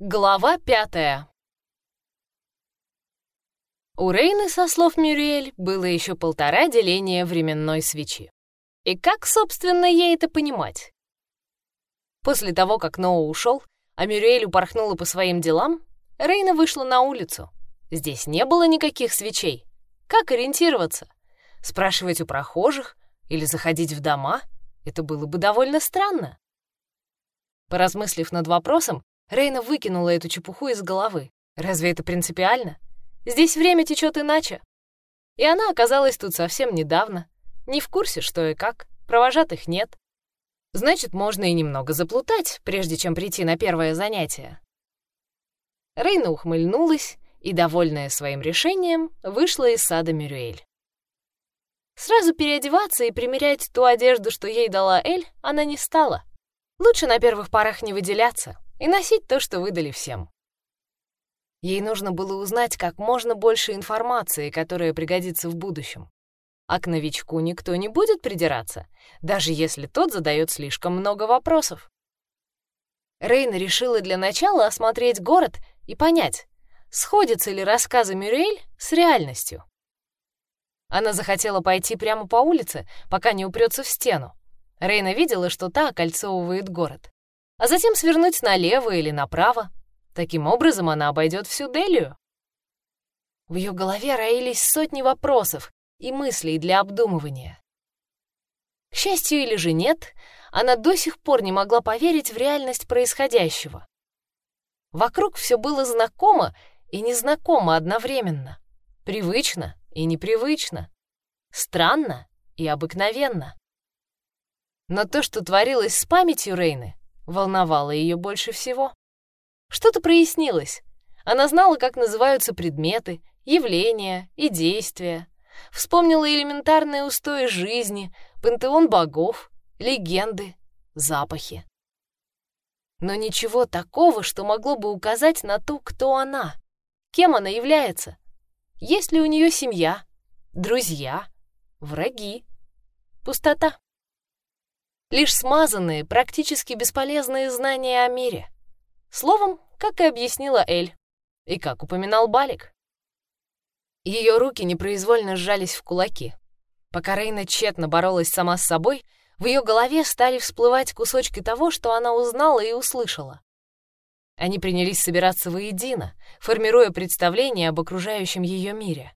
Глава пятая. У Рейны, со слов Мюриэль, было еще полтора деления временной свечи. И как, собственно, ей это понимать? После того, как Ноу ушел, а Мюриэль упорхнула по своим делам, Рейна вышла на улицу. Здесь не было никаких свечей. Как ориентироваться? Спрашивать у прохожих или заходить в дома? Это было бы довольно странно. Поразмыслив над вопросом, Рейна выкинула эту чепуху из головы. Разве это принципиально? Здесь время течет иначе. И она оказалась тут совсем недавно. Не в курсе, что и как. Провожатых нет. Значит, можно и немного заплутать, прежде чем прийти на первое занятие. Рейна ухмыльнулась и, довольная своим решением, вышла из сада Мюрюэль. Сразу переодеваться и примерять ту одежду, что ей дала Эль, она не стала. Лучше на первых порах не выделяться и носить то, что выдали всем. Ей нужно было узнать как можно больше информации, которая пригодится в будущем. А к новичку никто не будет придираться, даже если тот задает слишком много вопросов. Рейна решила для начала осмотреть город и понять, сходятся ли рассказы Мюрель с реальностью. Она захотела пойти прямо по улице, пока не упрется в стену. Рейна видела, что та окольцовывает город а затем свернуть налево или направо. Таким образом она обойдет всю Делию. В ее голове роились сотни вопросов и мыслей для обдумывания. К счастью или же нет, она до сих пор не могла поверить в реальность происходящего. Вокруг все было знакомо и незнакомо одновременно, привычно и непривычно, странно и обыкновенно. Но то, что творилось с памятью Рейны, волновало ее больше всего. Что-то прояснилось. Она знала, как называются предметы, явления и действия. Вспомнила элементарные устои жизни, пантеон богов, легенды, запахи. Но ничего такого, что могло бы указать на то, кто она, кем она является. Есть ли у нее семья, друзья, враги, пустота лишь смазанные, практически бесполезные знания о мире. Словом, как и объяснила Эль, и как упоминал Балик. Ее руки непроизвольно сжались в кулаки. Пока Рейна тщетно боролась сама с собой, в ее голове стали всплывать кусочки того, что она узнала и услышала. Они принялись собираться воедино, формируя представление об окружающем ее мире.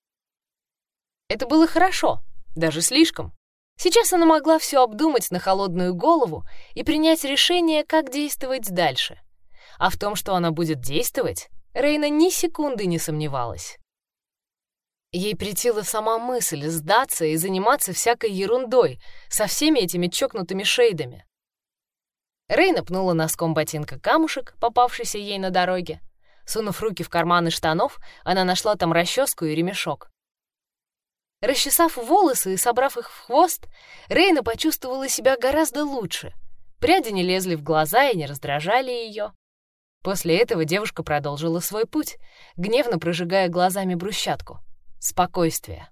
Это было хорошо, даже слишком. Сейчас она могла все обдумать на холодную голову и принять решение, как действовать дальше. А в том, что она будет действовать, Рейна ни секунды не сомневалась. Ей притила сама мысль сдаться и заниматься всякой ерундой со всеми этими чокнутыми шейдами. Рейна пнула носком ботинка камушек, попавшийся ей на дороге. Сунув руки в карманы штанов, она нашла там расческу и ремешок. Расчесав волосы и собрав их в хвост, Рейна почувствовала себя гораздо лучше. Пряди не лезли в глаза и не раздражали ее. После этого девушка продолжила свой путь, гневно прожигая глазами брусчатку. Спокойствие.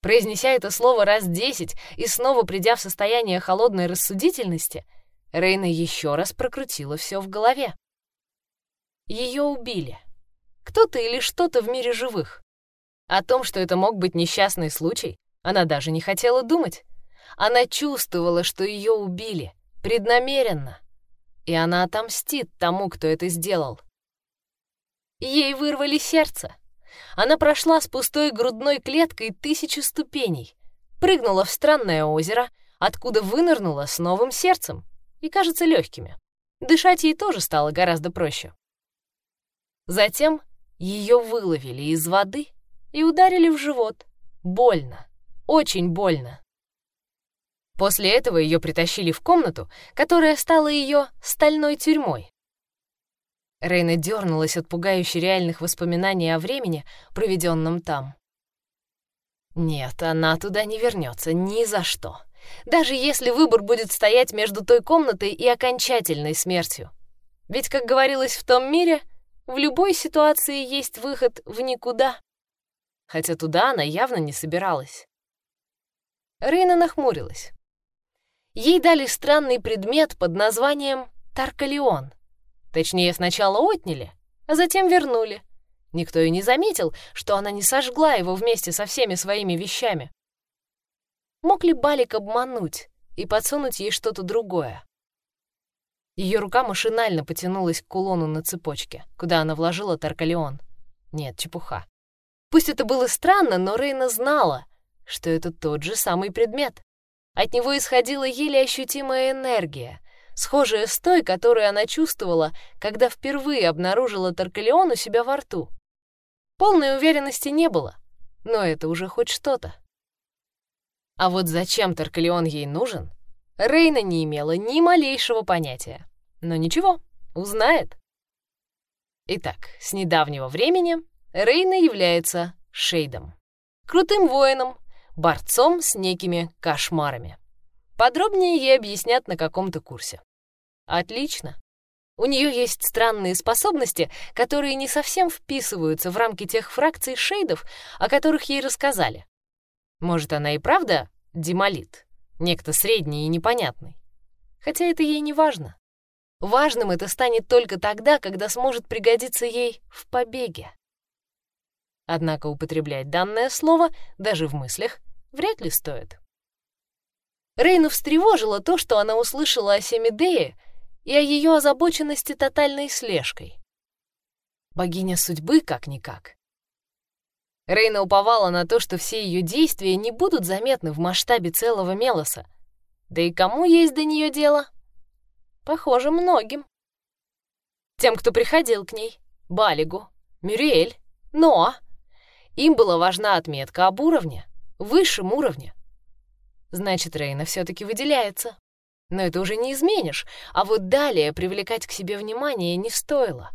Произнеся это слово раз десять и снова придя в состояние холодной рассудительности, Рейна еще раз прокрутила все в голове. Ее убили. Кто-то или что-то в мире живых. О том, что это мог быть несчастный случай, она даже не хотела думать. Она чувствовала, что ее убили, преднамеренно, и она отомстит тому, кто это сделал. Ей вырвали сердце. Она прошла с пустой грудной клеткой тысячи ступеней, прыгнула в странное озеро, откуда вынырнула с новым сердцем и, кажется, легкими. Дышать ей тоже стало гораздо проще. Затем ее выловили из воды и ударили в живот. Больно. Очень больно. После этого ее притащили в комнату, которая стала ее стальной тюрьмой. Рейна дернулась от пугающе реальных воспоминаний о времени, проведенном там. Нет, она туда не вернется ни за что. Даже если выбор будет стоять между той комнатой и окончательной смертью. Ведь, как говорилось в том мире, в любой ситуации есть выход в никуда хотя туда она явно не собиралась. Рейна нахмурилась. Ей дали странный предмет под названием Таркалион. Точнее, сначала отняли, а затем вернули. Никто и не заметил, что она не сожгла его вместе со всеми своими вещами. Мог ли Балик обмануть и подсунуть ей что-то другое? Ее рука машинально потянулась к кулону на цепочке, куда она вложила Таркалеон. Нет, чепуха. Пусть это было странно, но Рейна знала, что это тот же самый предмет. От него исходила еле ощутимая энергия, схожая с той, которую она чувствовала, когда впервые обнаружила Таркалеон у себя во рту. Полной уверенности не было, но это уже хоть что-то. А вот зачем Таркалеон ей нужен, Рейна не имела ни малейшего понятия. Но ничего, узнает. Итак, с недавнего времени Рейна является Шейдом. Крутым воином, борцом с некими кошмарами. Подробнее ей объяснят на каком-то курсе. Отлично. У нее есть странные способности, которые не совсем вписываются в рамки тех фракций шейдов, о которых ей рассказали. Может, она и правда демолит, некто средний и непонятный. Хотя это ей не важно. Важным это станет только тогда, когда сможет пригодиться ей в побеге. Однако употреблять данное слово даже в мыслях вряд ли стоит. Рейну встревожило то, что она услышала о Семидее и о ее озабоченности тотальной слежкой. Богиня судьбы как-никак. Рейна уповала на то, что все ее действия не будут заметны в масштабе целого Мелоса. Да и кому есть до нее дело? Похоже, многим. Тем, кто приходил к ней, Балигу, Мюриэль, Ноа. Им была важна отметка об уровне, высшем уровне. Значит, Рейна все-таки выделяется. Но это уже не изменишь, а вот далее привлекать к себе внимание не стоило.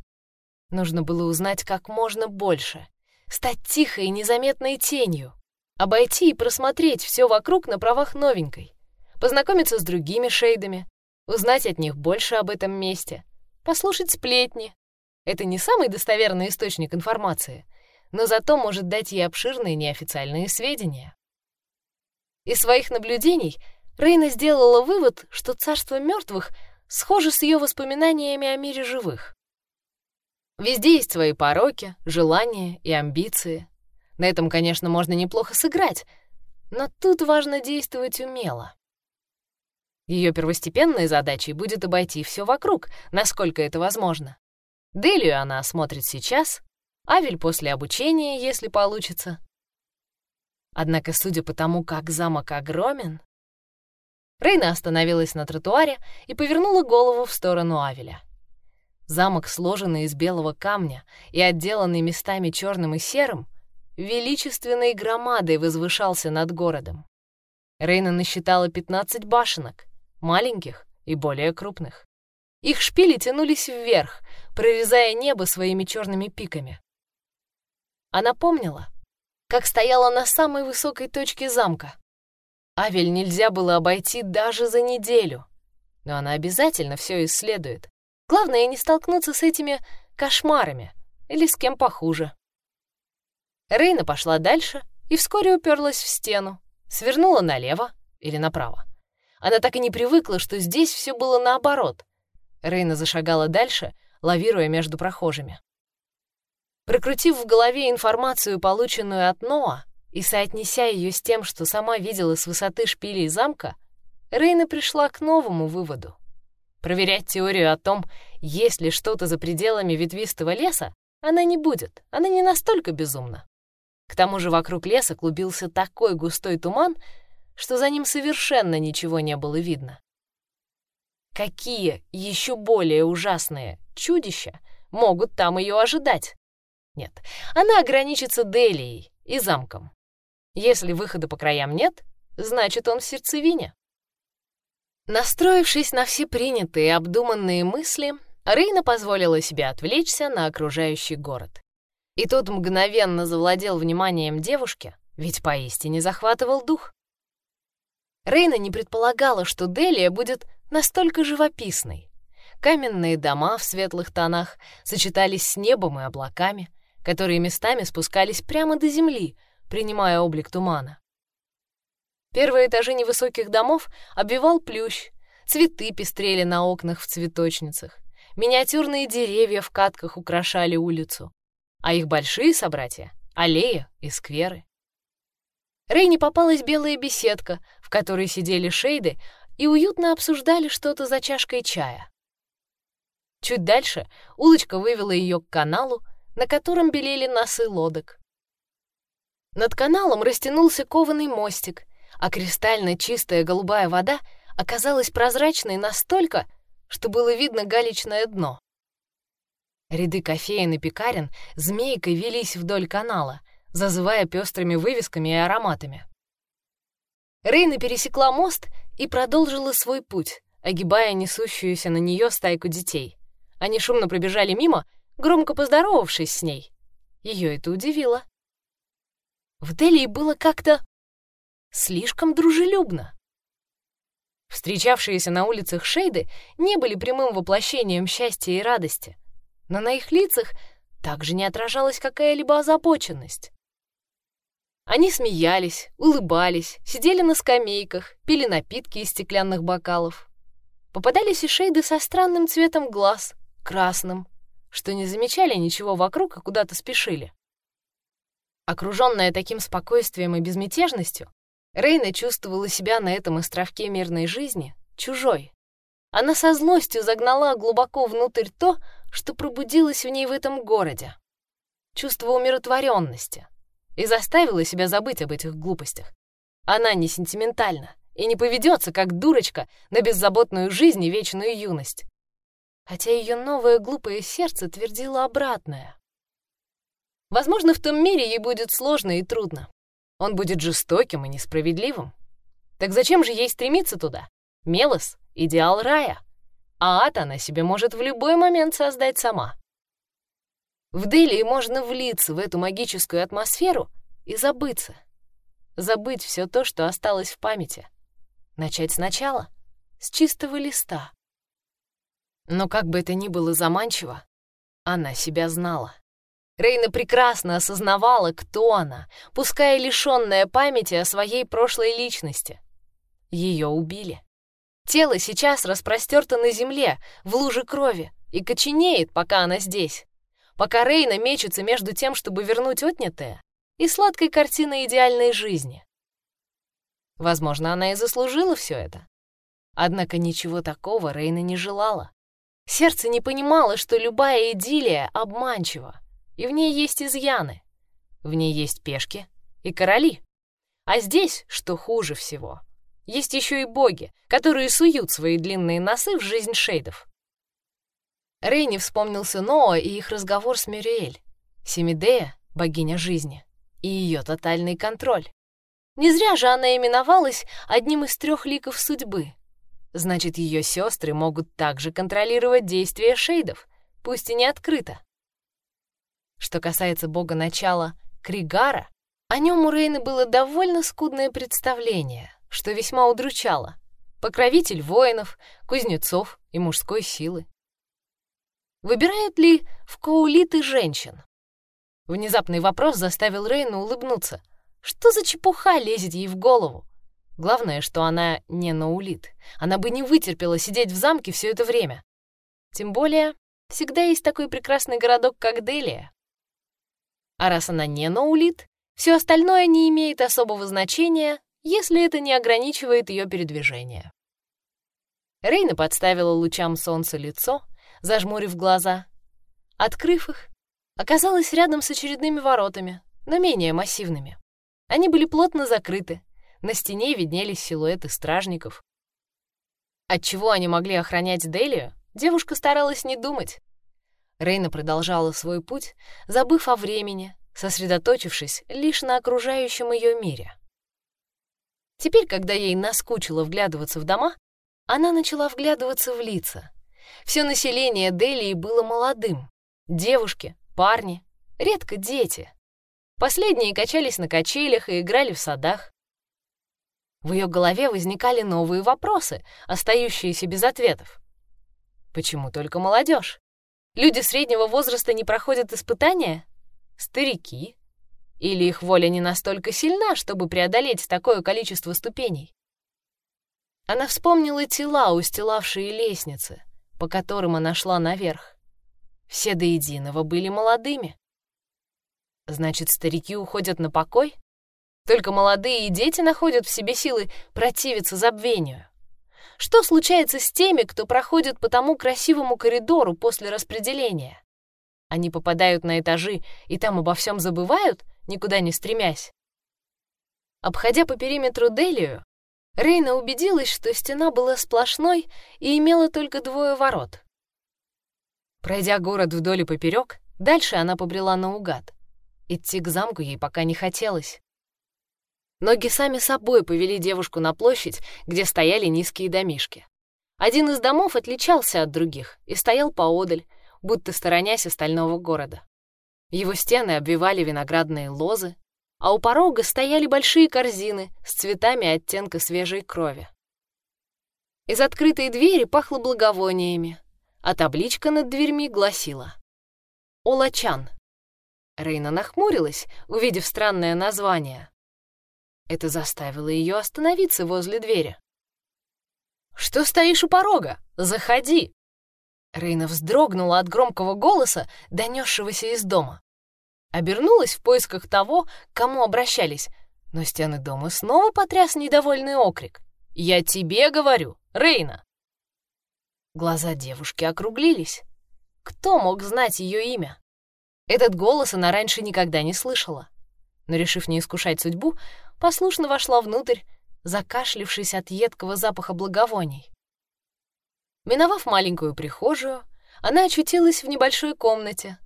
Нужно было узнать как можно больше, стать тихой и незаметной тенью, обойти и просмотреть все вокруг на правах новенькой, познакомиться с другими шейдами, узнать от них больше об этом месте, послушать сплетни. Это не самый достоверный источник информации, но зато может дать ей обширные неофициальные сведения. Из своих наблюдений Рейна сделала вывод, что царство мертвых схоже с ее воспоминаниями о мире живых. Везде есть свои пороки, желания и амбиции. На этом, конечно, можно неплохо сыграть, но тут важно действовать умело. Ее первостепенной задачей будет обойти все вокруг, насколько это возможно. Делию она осмотрит сейчас, Авель после обучения, если получится. Однако, судя по тому, как замок огромен... Рейна остановилась на тротуаре и повернула голову в сторону Авеля. Замок, сложенный из белого камня и отделанный местами черным и серым, величественной громадой возвышался над городом. Рейна насчитала 15 башенок, маленьких и более крупных. Их шпили тянулись вверх, прорезая небо своими черными пиками. Она помнила, как стояла на самой высокой точке замка. Авель нельзя было обойти даже за неделю, но она обязательно все исследует. Главное не столкнуться с этими кошмарами или с кем похуже. Рейна пошла дальше и вскоре уперлась в стену, свернула налево или направо. Она так и не привыкла, что здесь все было наоборот. Рейна зашагала дальше, лавируя между прохожими. Прокрутив в голове информацию, полученную от Ноа, и соотнеся ее с тем, что сама видела с высоты шпилей замка, Рейна пришла к новому выводу. Проверять теорию о том, есть ли что-то за пределами ветвистого леса, она не будет, она не настолько безумна. К тому же вокруг леса клубился такой густой туман, что за ним совершенно ничего не было видно. Какие еще более ужасные чудища могут там ее ожидать? Нет, она ограничится Делией и замком. Если выхода по краям нет, значит, он в сердцевине. Настроившись на все принятые и обдуманные мысли, Рейна позволила себе отвлечься на окружающий город. И тот мгновенно завладел вниманием девушки, ведь поистине захватывал дух. Рейна не предполагала, что Делия будет настолько живописной. Каменные дома в светлых тонах сочетались с небом и облаками, которые местами спускались прямо до земли, принимая облик тумана. Первые этажи невысоких домов обвивал плющ, цветы пестрели на окнах в цветочницах, миниатюрные деревья в катках украшали улицу, а их большие собратья — аллея и скверы. Рейни попалась белая беседка, в которой сидели шейды и уютно обсуждали что-то за чашкой чая. Чуть дальше улочка вывела ее к каналу, на котором белели носы лодок. Над каналом растянулся кованый мостик, а кристально чистая голубая вода оказалась прозрачной настолько, что было видно галечное дно. Ряды кофеин и пекарен змейкой велись вдоль канала, зазывая пестрыми вывесками и ароматами. Рейна пересекла мост и продолжила свой путь, огибая несущуюся на нее стайку детей. Они шумно пробежали мимо, громко поздоровавшись с ней. Ее это удивило. В Делии было как-то слишком дружелюбно. Встречавшиеся на улицах шейды не были прямым воплощением счастья и радости, но на их лицах также не отражалась какая-либо озабоченность. Они смеялись, улыбались, сидели на скамейках, пили напитки из стеклянных бокалов. Попадались и шейды со странным цветом глаз, красным, что не замечали ничего вокруг и куда-то спешили. Окруженная таким спокойствием и безмятежностью, Рейна чувствовала себя на этом островке мирной жизни чужой. Она со злостью загнала глубоко внутрь то, что пробудилось в ней в этом городе. Чувство умиротворенности, и заставила себя забыть об этих глупостях. Она не сентиментальна и не поведется, как дурочка, на беззаботную жизнь и вечную юность. Хотя ее новое глупое сердце твердило обратное. Возможно, в том мире ей будет сложно и трудно. Он будет жестоким и несправедливым. Так зачем же ей стремиться туда? Мелос — идеал рая. А ад она себе может в любой момент создать сама. В Делии можно влиться в эту магическую атмосферу и забыться. Забыть все то, что осталось в памяти. Начать сначала, с чистого листа. Но как бы это ни было заманчиво, она себя знала. Рейна прекрасно осознавала, кто она, пускай лишенная памяти о своей прошлой личности. Ее убили. Тело сейчас распростерто на земле, в луже крови, и коченеет, пока она здесь пока Рейна мечется между тем, чтобы вернуть отнятое, и сладкой картиной идеальной жизни. Возможно, она и заслужила все это. Однако ничего такого Рейна не желала. Сердце не понимало, что любая идиллия обманчива, и в ней есть изъяны. В ней есть пешки и короли. А здесь, что хуже всего, есть еще и боги, которые суют свои длинные носы в жизнь шейдов. Рейни вспомнился Ноа и их разговор с Мюриэль, Семидея, богиня жизни, и ее тотальный контроль. Не зря же она именовалась одним из трех ликов судьбы. Значит, ее сестры могут также контролировать действия шейдов, пусть и не открыто. Что касается бога начала Кригара, о нем у Рейны было довольно скудное представление, что весьма удручало. Покровитель воинов, кузнецов и мужской силы. Выбирают ли в коулиты женщин? Внезапный вопрос заставил Рейну улыбнуться. Что за чепуха лезет ей в голову? Главное, что она не наулит. Она бы не вытерпела сидеть в замке все это время. Тем более, всегда есть такой прекрасный городок, как Делия. А раз она не наулит, все остальное не имеет особого значения, если это не ограничивает ее передвижение. Рейна подставила лучам солнца лицо, зажмурив глаза. Открыв их, оказалась рядом с очередными воротами, но менее массивными. Они были плотно закрыты, на стене виднелись силуэты стражников. Отчего они могли охранять Делию, девушка старалась не думать. Рейна продолжала свой путь, забыв о времени, сосредоточившись лишь на окружающем ее мире. Теперь, когда ей наскучило вглядываться в дома, она начала вглядываться в лица, все население Делии было молодым. Девушки, парни, редко дети. Последние качались на качелях и играли в садах. В ее голове возникали новые вопросы, остающиеся без ответов. Почему только молодежь? Люди среднего возраста не проходят испытания? Старики? Или их воля не настолько сильна, чтобы преодолеть такое количество ступеней? Она вспомнила тела, устилавшие лестницы, по которым она шла наверх. Все до единого были молодыми. Значит, старики уходят на покой? Только молодые и дети находят в себе силы противиться забвению. Что случается с теми, кто проходит по тому красивому коридору после распределения? Они попадают на этажи и там обо всем забывают, никуда не стремясь. Обходя по периметру Делию, Рейна убедилась, что стена была сплошной и имела только двое ворот. Пройдя город вдоль и поперек, дальше она побрела наугад. Идти к замку ей пока не хотелось. Ноги сами собой повели девушку на площадь, где стояли низкие домишки. Один из домов отличался от других и стоял поодаль, будто сторонясь остального города. Его стены обвивали виноградные лозы, а у порога стояли большие корзины с цветами оттенка свежей крови. Из открытой двери пахло благовониями, а табличка над дверьми гласила «Олачан». Рейна нахмурилась, увидев странное название. Это заставило ее остановиться возле двери. «Что стоишь у порога? Заходи!» Рейна вздрогнула от громкого голоса, донесшегося из дома. Обернулась в поисках того, к кому обращались, но стены дома снова потряс недовольный окрик. «Я тебе говорю, Рейна!» Глаза девушки округлились. Кто мог знать ее имя? Этот голос она раньше никогда не слышала. Но, решив не искушать судьбу, послушно вошла внутрь, закашлившись от едкого запаха благовоний. Миновав маленькую прихожую, она очутилась в небольшой комнате.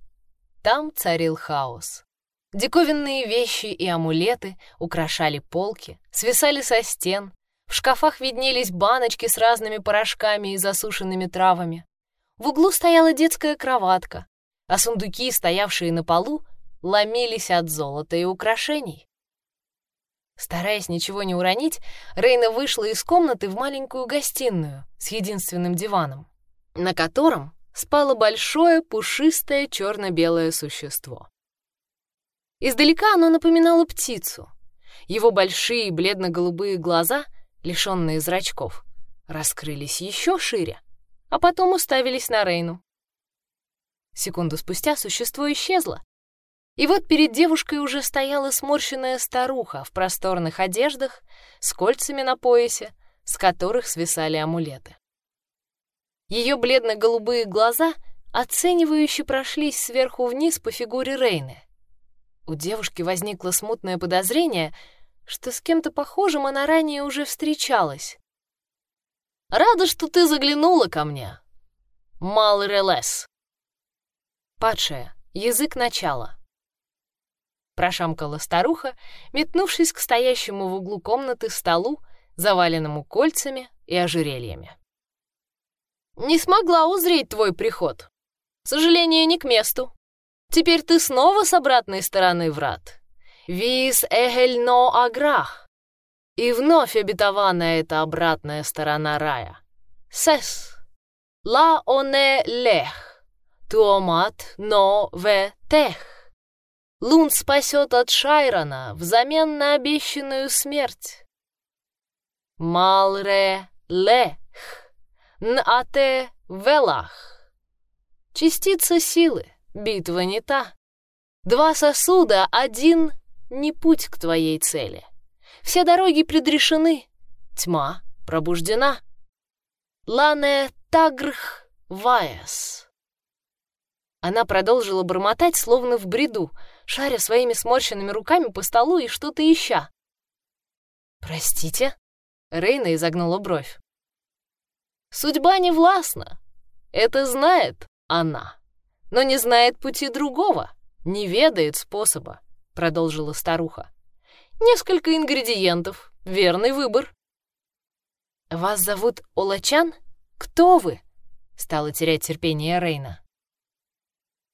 Там царил хаос. Диковинные вещи и амулеты украшали полки, свисали со стен, в шкафах виднелись баночки с разными порошками и засушенными травами. В углу стояла детская кроватка, а сундуки, стоявшие на полу, ломились от золота и украшений. Стараясь ничего не уронить, Рейна вышла из комнаты в маленькую гостиную с единственным диваном, на котором спало большое пушистое черно-белое существо. Издалека оно напоминало птицу. Его большие бледно-голубые глаза, лишенные зрачков, раскрылись еще шире, а потом уставились на Рейну. Секунду спустя существо исчезло, и вот перед девушкой уже стояла сморщенная старуха в просторных одеждах с кольцами на поясе, с которых свисали амулеты. Ее бледно-голубые глаза оценивающе прошлись сверху вниз по фигуре Рейны. У девушки возникло смутное подозрение, что с кем-то похожим она ранее уже встречалась. «Рада, что ты заглянула ко мне, Мал Релес». Падшая, язык начала прошамкала старуха, метнувшись к стоящему в углу комнаты столу, заваленному кольцами и ожерельями. «Не смогла узреть твой приход. Сожаление не к месту. Теперь ты снова с обратной стороны врат. Вис эгель но аграх. И вновь обетованная эта обратная сторона рая. Сес. Ла оне лех. Туомат но ве тех. Лун спасет от Шайрона взамен на обещанную смерть. Малре лех, нате велах. Частица силы, битва не та. Два сосуда, один не путь к твоей цели. Все дороги предрешены, тьма пробуждена. Лане тагрх ваяс. Она продолжила бормотать, словно в бреду, шаря своими сморщенными руками по столу и что-то ища. «Простите?» — Рейна изогнула бровь. «Судьба не властна. Это знает она, но не знает пути другого, не ведает способа», — продолжила старуха. «Несколько ингредиентов, верный выбор». «Вас зовут Олачан? Кто вы?» — стала терять терпение Рейна.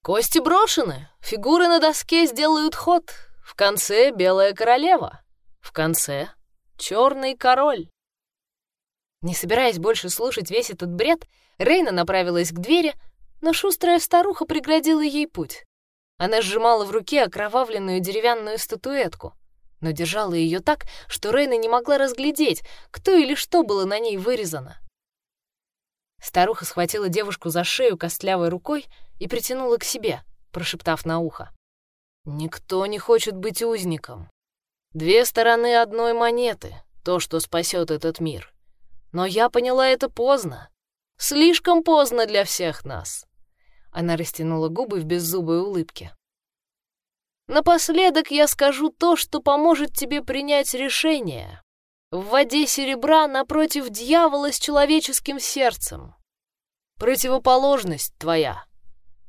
Кости брошены, фигуры на доске сделают ход. В конце белая королева, в конце черный король. Не собираясь больше слушать весь этот бред, Рейна направилась к двери, но шустрая старуха преградила ей путь. Она сжимала в руке окровавленную деревянную статуэтку, но держала ее так, что Рейна не могла разглядеть, кто или что было на ней вырезано. Старуха схватила девушку за шею костлявой рукой и притянула к себе, прошептав на ухо. «Никто не хочет быть узником. Две стороны одной монеты — то, что спасет этот мир. Но я поняла это поздно. Слишком поздно для всех нас». Она растянула губы в беззубой улыбке. «Напоследок я скажу то, что поможет тебе принять решение. В воде серебра напротив дьявола с человеческим сердцем. Противоположность твоя.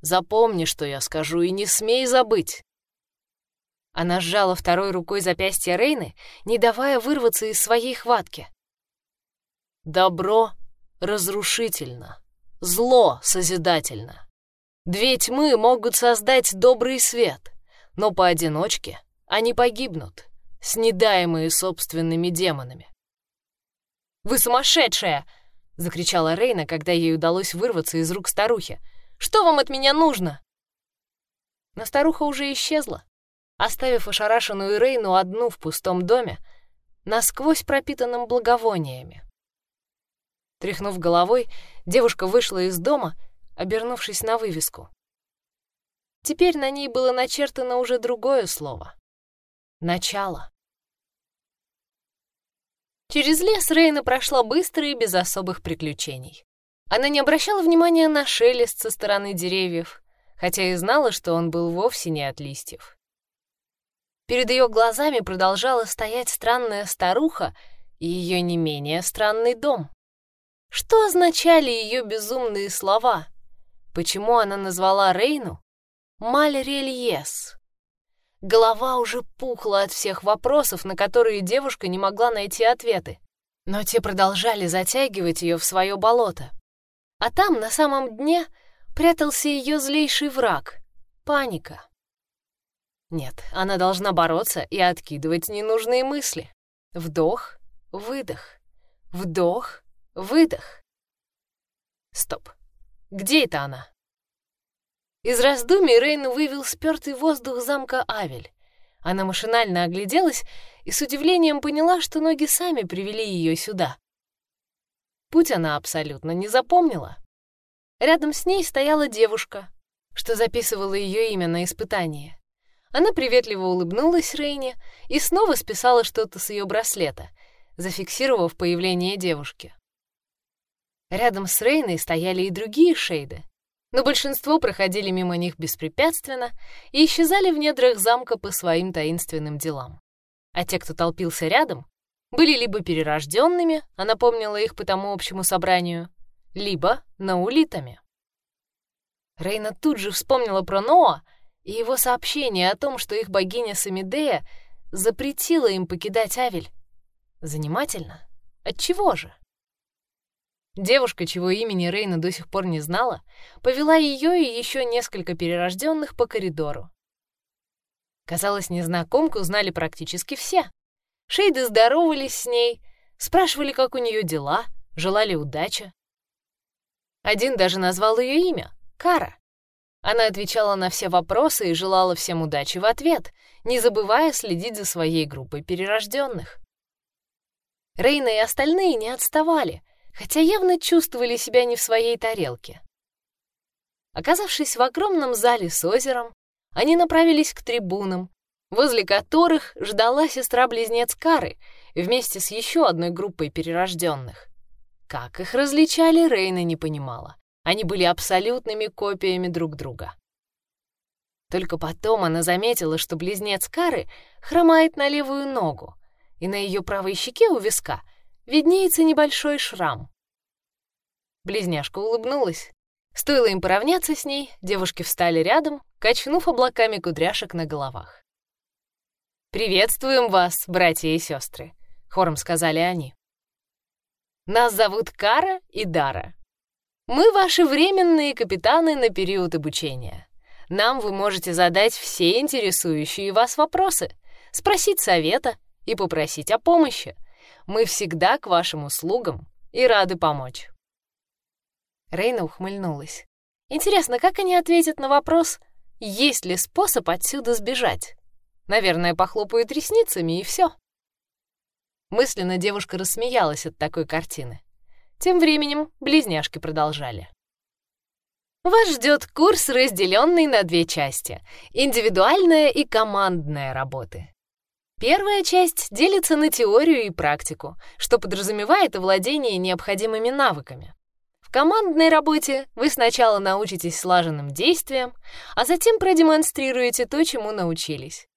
Запомни, что я скажу, и не смей забыть. Она сжала второй рукой запястье Рейны, не давая вырваться из своей хватки. Добро разрушительно, зло созидательно. Две тьмы могут создать добрый свет, но поодиночке они погибнут снедаемые собственными демонами. «Вы сумасшедшая!» — закричала Рейна, когда ей удалось вырваться из рук старухи. «Что вам от меня нужно?» Но старуха уже исчезла, оставив ошарашенную Рейну одну в пустом доме, насквозь пропитанном благовониями. Тряхнув головой, девушка вышла из дома, обернувшись на вывеску. Теперь на ней было начертано уже другое слово — начало. Через лес Рейна прошла быстро и без особых приключений. Она не обращала внимания на шелест со стороны деревьев, хотя и знала, что он был вовсе не от листьев. Перед ее глазами продолжала стоять странная старуха и ее не менее странный дом. Что означали ее безумные слова? Почему она назвала Рейну Маль-Рельес? Голова уже пухла от всех вопросов, на которые девушка не могла найти ответы. Но те продолжали затягивать ее в свое болото. А там, на самом дне, прятался ее злейший враг — паника. Нет, она должна бороться и откидывать ненужные мысли. Вдох, выдох, вдох, выдох. Стоп. Где это она? Из раздумий Рейн вывел спертый воздух замка Авель. Она машинально огляделась и с удивлением поняла, что ноги сами привели ее сюда. Путь она абсолютно не запомнила. Рядом с ней стояла девушка, что записывала ее имя на испытание. Она приветливо улыбнулась Рейне и снова списала что-то с ее браслета, зафиксировав появление девушки. Рядом с Рейной стояли и другие шейды, но большинство проходили мимо них беспрепятственно и исчезали в недрах замка по своим таинственным делам. А те, кто толпился рядом, были либо перерожденными, а напомнила их по тому общему собранию, либо наулитами. Рейна тут же вспомнила про Ноа и его сообщение о том, что их богиня Самидея запретила им покидать Авель. Занимательно. Отчего же? Девушка, чего имени Рейна до сих пор не знала, повела ее и еще несколько перерожденных по коридору. Казалось, незнакомку знали практически все. Шейды здоровались с ней, спрашивали, как у нее дела, желали удачи. Один даже назвал ее имя — Кара. Она отвечала на все вопросы и желала всем удачи в ответ, не забывая следить за своей группой перерожденных. Рейна и остальные не отставали — хотя явно чувствовали себя не в своей тарелке. Оказавшись в огромном зале с озером, они направились к трибунам, возле которых ждала сестра-близнец Кары вместе с еще одной группой перерожденных. Как их различали, Рейна не понимала. Они были абсолютными копиями друг друга. Только потом она заметила, что близнец Кары хромает на левую ногу, и на ее правой щеке у виска виднеется небольшой шрам. Близняшка улыбнулась. Стоило им поравняться с ней, девушки встали рядом, качнув облаками кудряшек на головах. «Приветствуем вас, братья и сестры», — хором сказали они. «Нас зовут Кара и Дара. Мы ваши временные капитаны на период обучения. Нам вы можете задать все интересующие вас вопросы, спросить совета и попросить о помощи. Мы всегда к вашим услугам и рады помочь. Рейна ухмыльнулась. Интересно, как они ответят на вопрос, есть ли способ отсюда сбежать? Наверное, похлопают ресницами и все. Мысленно девушка рассмеялась от такой картины. Тем временем близняшки продолжали. Вас ждет курс, разделенный на две части — индивидуальная и командная работы. Первая часть делится на теорию и практику, что подразумевает овладение необходимыми навыками. В командной работе вы сначала научитесь слаженным действиям, а затем продемонстрируете то, чему научились.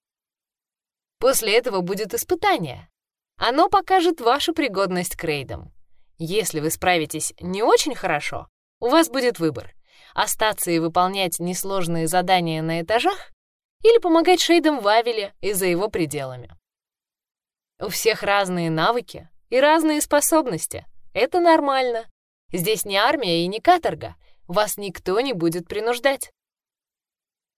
После этого будет испытание. Оно покажет вашу пригодность к рейдам. Если вы справитесь не очень хорошо, у вас будет выбор — остаться и выполнять несложные задания на этажах или помогать шейдам в Авеле и за его пределами. У всех разные навыки и разные способности. Это нормально. Здесь не армия и не каторга. Вас никто не будет принуждать.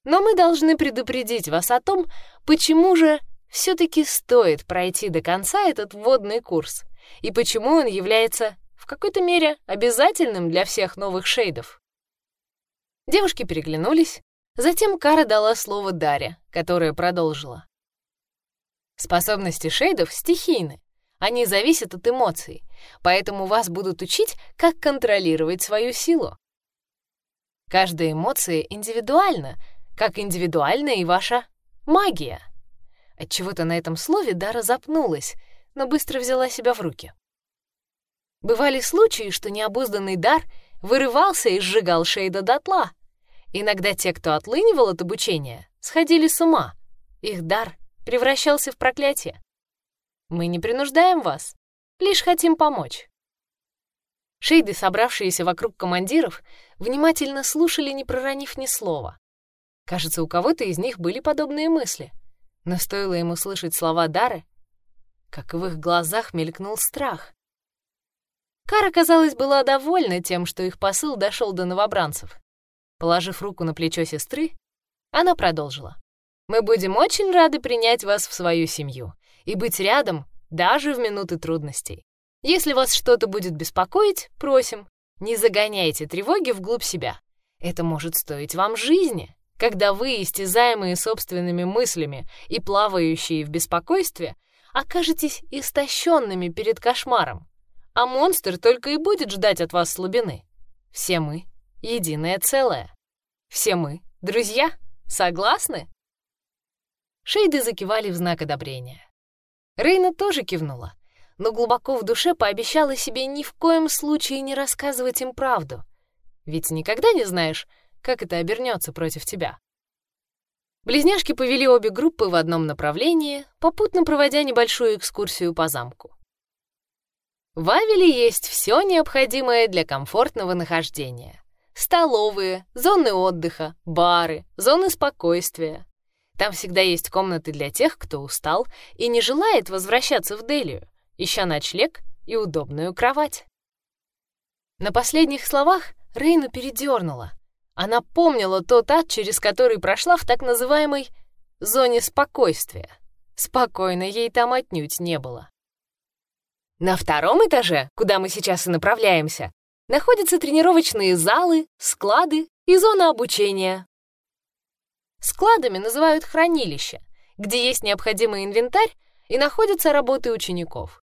Но мы должны предупредить вас о том, почему же все-таки стоит пройти до конца этот вводный курс и почему он является в какой-то мере обязательным для всех новых шейдов. Девушки переглянулись, затем Кара дала слово Даре, которая продолжила. Способности шейдов стихийны. Они зависят от эмоций, поэтому вас будут учить, как контролировать свою силу. Каждая эмоция индивидуальна, как индивидуальна и ваша магия. Отчего-то на этом слове Дара запнулась, но быстро взяла себя в руки. Бывали случаи, что необузданный дар вырывался и сжигал Шейда дотла. Иногда те, кто отлынивал от обучения, сходили с ума. Их дар превращался в проклятие. Мы не принуждаем вас, лишь хотим помочь. Шейды, собравшиеся вокруг командиров, внимательно слушали, не проронив ни слова. Кажется, у кого-то из них были подобные мысли. Но стоило ему слышать слова Дары, как в их глазах мелькнул страх. Кара, казалось, была довольна тем, что их посыл дошел до новобранцев. Положив руку на плечо сестры, она продолжила. «Мы будем очень рады принять вас в свою семью и быть рядом даже в минуты трудностей. Если вас что-то будет беспокоить, просим, не загоняйте тревоги вглубь себя. Это может стоить вам жизни, когда вы, истязаемые собственными мыслями и плавающие в беспокойстве, окажетесь истощенными перед кошмаром, а монстр только и будет ждать от вас слабины. Все мы — единое целое. Все мы — друзья. Согласны?» Шейды закивали в знак одобрения. Рейна тоже кивнула, но глубоко в душе пообещала себе ни в коем случае не рассказывать им правду. Ведь никогда не знаешь, как это обернется против тебя. Близняшки повели обе группы в одном направлении, попутно проводя небольшую экскурсию по замку. В Авеле есть все необходимое для комфортного нахождения. Столовые, зоны отдыха, бары, зоны спокойствия. Там всегда есть комнаты для тех, кто устал и не желает возвращаться в Делию, ища ночлег и удобную кровать. На последних словах Рейну передернула. Она помнила тот ад, через который прошла в так называемой «зоне спокойствия». Спокойно ей там отнюдь не было. На втором этаже, куда мы сейчас и направляемся, находятся тренировочные залы, склады и зона обучения. Складами называют хранилища, где есть необходимый инвентарь и находятся работы учеников.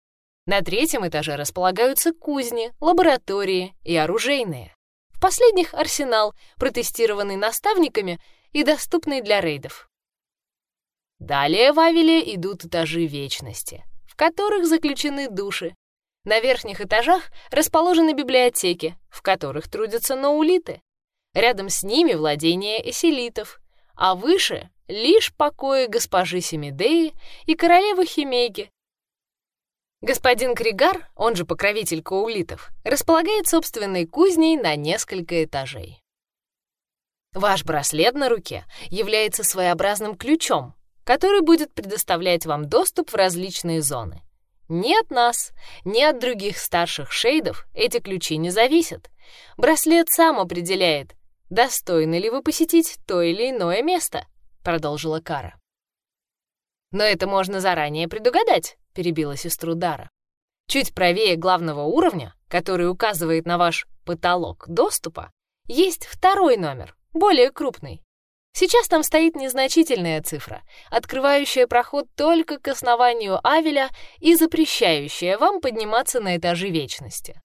На третьем этаже располагаются кузни, лаборатории и оружейные. Последних — арсенал, протестированный наставниками и доступный для рейдов. Далее в Авеле идут этажи вечности — в которых заключены души. На верхних этажах расположены библиотеки, в которых трудятся наулиты. Рядом с ними владения эсилитов, а выше — лишь покои госпожи Семидеи и королевы Химейги. Господин Кригар, он же покровитель каулитов, располагает собственной кузней на несколько этажей. Ваш браслет на руке является своеобразным ключом, который будет предоставлять вам доступ в различные зоны. Ни от нас, ни от других старших шейдов эти ключи не зависят. Браслет сам определяет, достойны ли вы посетить то или иное место, продолжила Кара. Но это можно заранее предугадать, перебила сестру Дара. Чуть правее главного уровня, который указывает на ваш потолок доступа, есть второй номер, более крупный. Сейчас там стоит незначительная цифра, открывающая проход только к основанию Авеля и запрещающая вам подниматься на этажи вечности.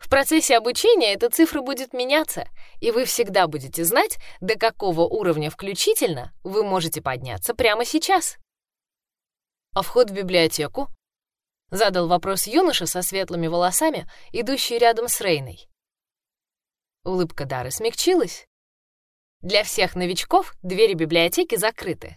В процессе обучения эта цифра будет меняться, и вы всегда будете знать, до какого уровня включительно вы можете подняться прямо сейчас. А вход в библиотеку? Задал вопрос юноша со светлыми волосами, идущий рядом с Рейной. Улыбка Дары смягчилась. Для всех новичков двери библиотеки закрыты.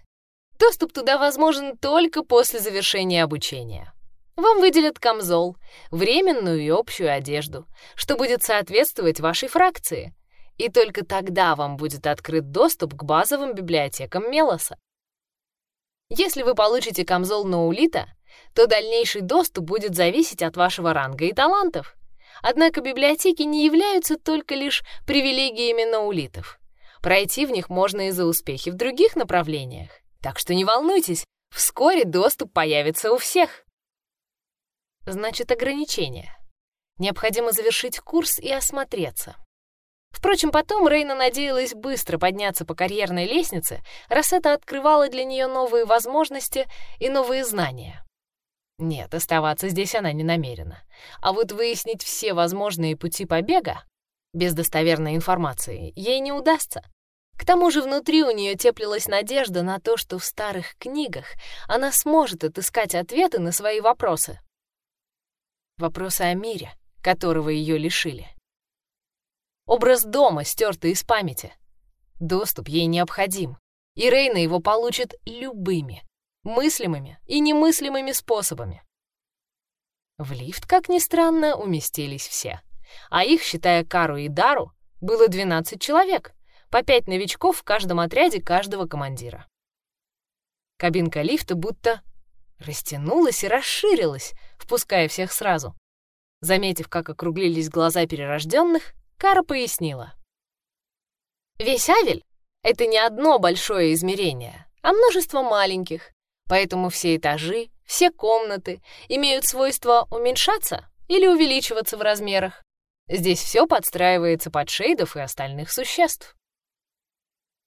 Доступ туда возможен только после завершения обучения. Вам выделят камзол, временную и общую одежду, что будет соответствовать вашей фракции. И только тогда вам будет открыт доступ к базовым библиотекам Мелоса. Если вы получите камзол Ноулита, то дальнейший доступ будет зависеть от вашего ранга и талантов. Однако библиотеки не являются только лишь привилегиями ноулитов. Пройти в них можно и за успехи в других направлениях. Так что не волнуйтесь, вскоре доступ появится у всех. Значит, ограничение. Необходимо завершить курс и осмотреться. Впрочем, потом Рейна надеялась быстро подняться по карьерной лестнице, раз это открывало для нее новые возможности и новые знания. Нет, оставаться здесь она не намерена. А вот выяснить все возможные пути побега без достоверной информации ей не удастся. К тому же внутри у нее теплилась надежда на то, что в старых книгах она сможет отыскать ответы на свои вопросы. Вопросы о мире, которого ее лишили. Образ дома, стертый из памяти. Доступ ей необходим, и Рейна его получит любыми, мыслимыми и немыслимыми способами. В лифт, как ни странно, уместились все. А их, считая Кару и Дару, было 12 человек, по пять новичков в каждом отряде каждого командира. Кабинка лифта будто растянулась и расширилась, впуская всех сразу. Заметив, как округлились глаза перерожденных, Кара пояснила. Весь Авель — это не одно большое измерение, а множество маленьких, поэтому все этажи, все комнаты имеют свойство уменьшаться или увеличиваться в размерах. Здесь все подстраивается под шейдов и остальных существ.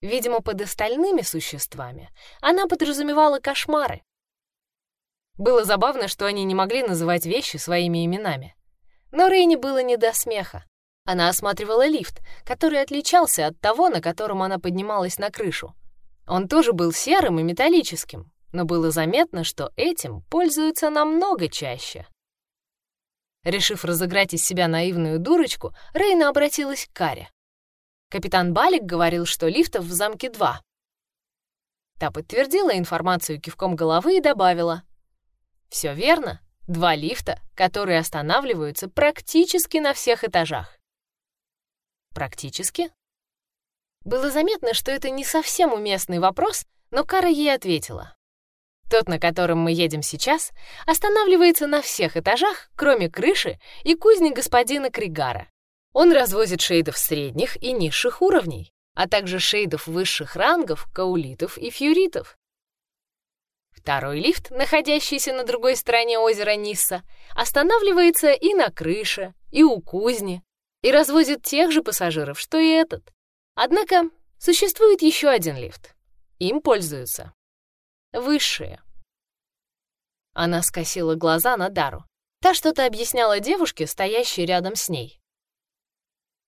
Видимо, под остальными существами она подразумевала кошмары, было забавно, что они не могли называть вещи своими именами. Но Рейни было не до смеха. Она осматривала лифт, который отличался от того, на котором она поднималась на крышу. Он тоже был серым и металлическим, но было заметно, что этим пользуются намного чаще. Решив разыграть из себя наивную дурочку, Рейна обратилась к Каре. Капитан Балик говорил, что лифтов в замке два. Та подтвердила информацию кивком головы и добавила. Все верно. Два лифта, которые останавливаются практически на всех этажах. Практически? Было заметно, что это не совсем уместный вопрос, но Кара ей ответила. Тот, на котором мы едем сейчас, останавливается на всех этажах, кроме крыши и кузни господина Кригара. Он развозит шейдов средних и низших уровней, а также шейдов высших рангов, каулитов и фьюритов. Второй лифт, находящийся на другой стороне озера Нисса, останавливается и на крыше, и у кузни, и развозит тех же пассажиров, что и этот. Однако существует еще один лифт. Им пользуются высшие. Она скосила глаза на Дару. Та что-то объясняла девушке, стоящей рядом с ней.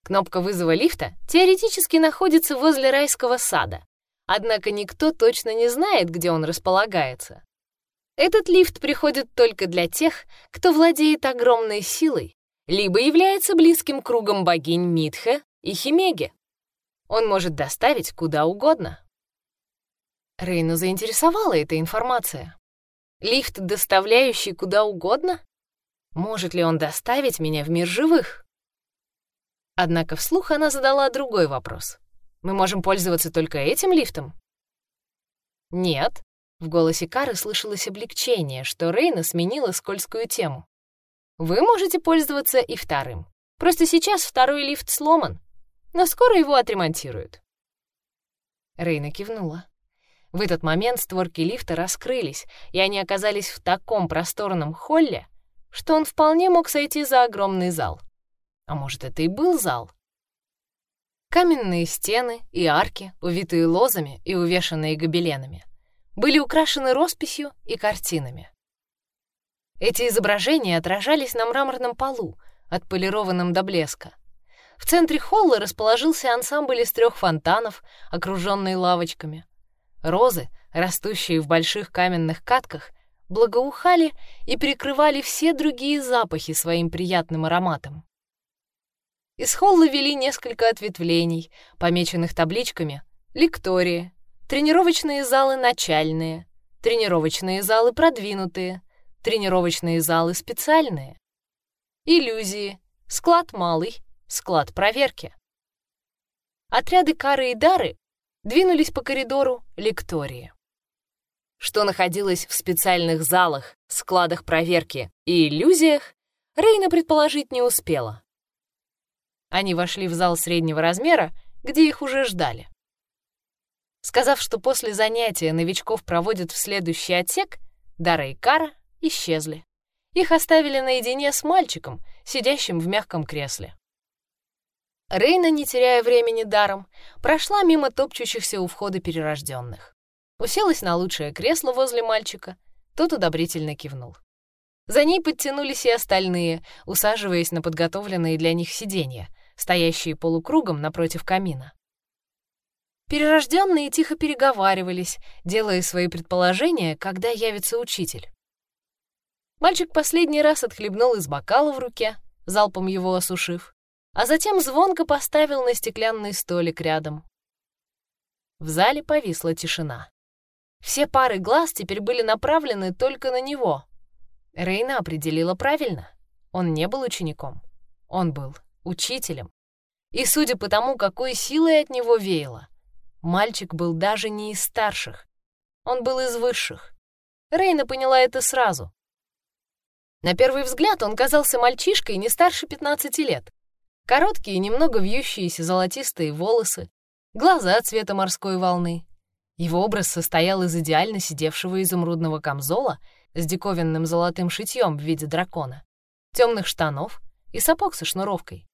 Кнопка вызова лифта теоретически находится возле райского сада, Однако никто точно не знает, где он располагается. Этот лифт приходит только для тех, кто владеет огромной силой, либо является близким кругом богинь Митхе и Химеги. Он может доставить куда угодно. Рейну заинтересовала эта информация. Лифт, доставляющий куда угодно? Может ли он доставить меня в мир живых? Однако вслух она задала другой вопрос. Мы можем пользоваться только этим лифтом?» «Нет», — в голосе Кары слышалось облегчение, что Рейна сменила скользкую тему. «Вы можете пользоваться и вторым. Просто сейчас второй лифт сломан, но скоро его отремонтируют». Рейна кивнула. В этот момент створки лифта раскрылись, и они оказались в таком просторном холле, что он вполне мог сойти за огромный зал. А может, это и был зал? Каменные стены и арки, увитые лозами и увешанные гобеленами, были украшены росписью и картинами. Эти изображения отражались на мраморном полу, отполированным до блеска. В центре холла расположился ансамбль из трех фонтанов, окруженный лавочками. Розы, растущие в больших каменных катках, благоухали и прикрывали все другие запахи своим приятным ароматом. Из холла вели несколько ответвлений, помеченных табличками «Лектории», «Тренировочные залы начальные», «Тренировочные залы продвинутые», «Тренировочные залы специальные», «Иллюзии», «Склад малый», «Склад проверки». Отряды Кары и Дары двинулись по коридору лектории. Что находилось в специальных залах, складах проверки и иллюзиях, Рейна предположить не успела. Они вошли в зал среднего размера, где их уже ждали. Сказав, что после занятия новичков проводят в следующий отсек, Дара и Кара исчезли. Их оставили наедине с мальчиком, сидящим в мягком кресле. Рейна, не теряя времени даром, прошла мимо топчущихся у входа перерожденных. Уселась на лучшее кресло возле мальчика, тот одобрительно кивнул. За ней подтянулись и остальные, усаживаясь на подготовленные для них сиденья, стоящие полукругом напротив камина. Перерожденные тихо переговаривались, делая свои предположения, когда явится учитель. Мальчик последний раз отхлебнул из бокала в руке, залпом его осушив, а затем звонко поставил на стеклянный столик рядом. В зале повисла тишина. Все пары глаз теперь были направлены только на него. Рейна определила правильно. Он не был учеником. Он был учителем. И судя по тому, какой силой от него веяло, мальчик был даже не из старших. Он был из высших. Рейна поняла это сразу. На первый взгляд он казался мальчишкой не старше 15 лет. Короткие, немного вьющиеся золотистые волосы, глаза цвета морской волны. Его образ состоял из идеально сидевшего изумрудного камзола с диковинным золотым шитьем в виде дракона, темных штанов и сапог со шнуровкой.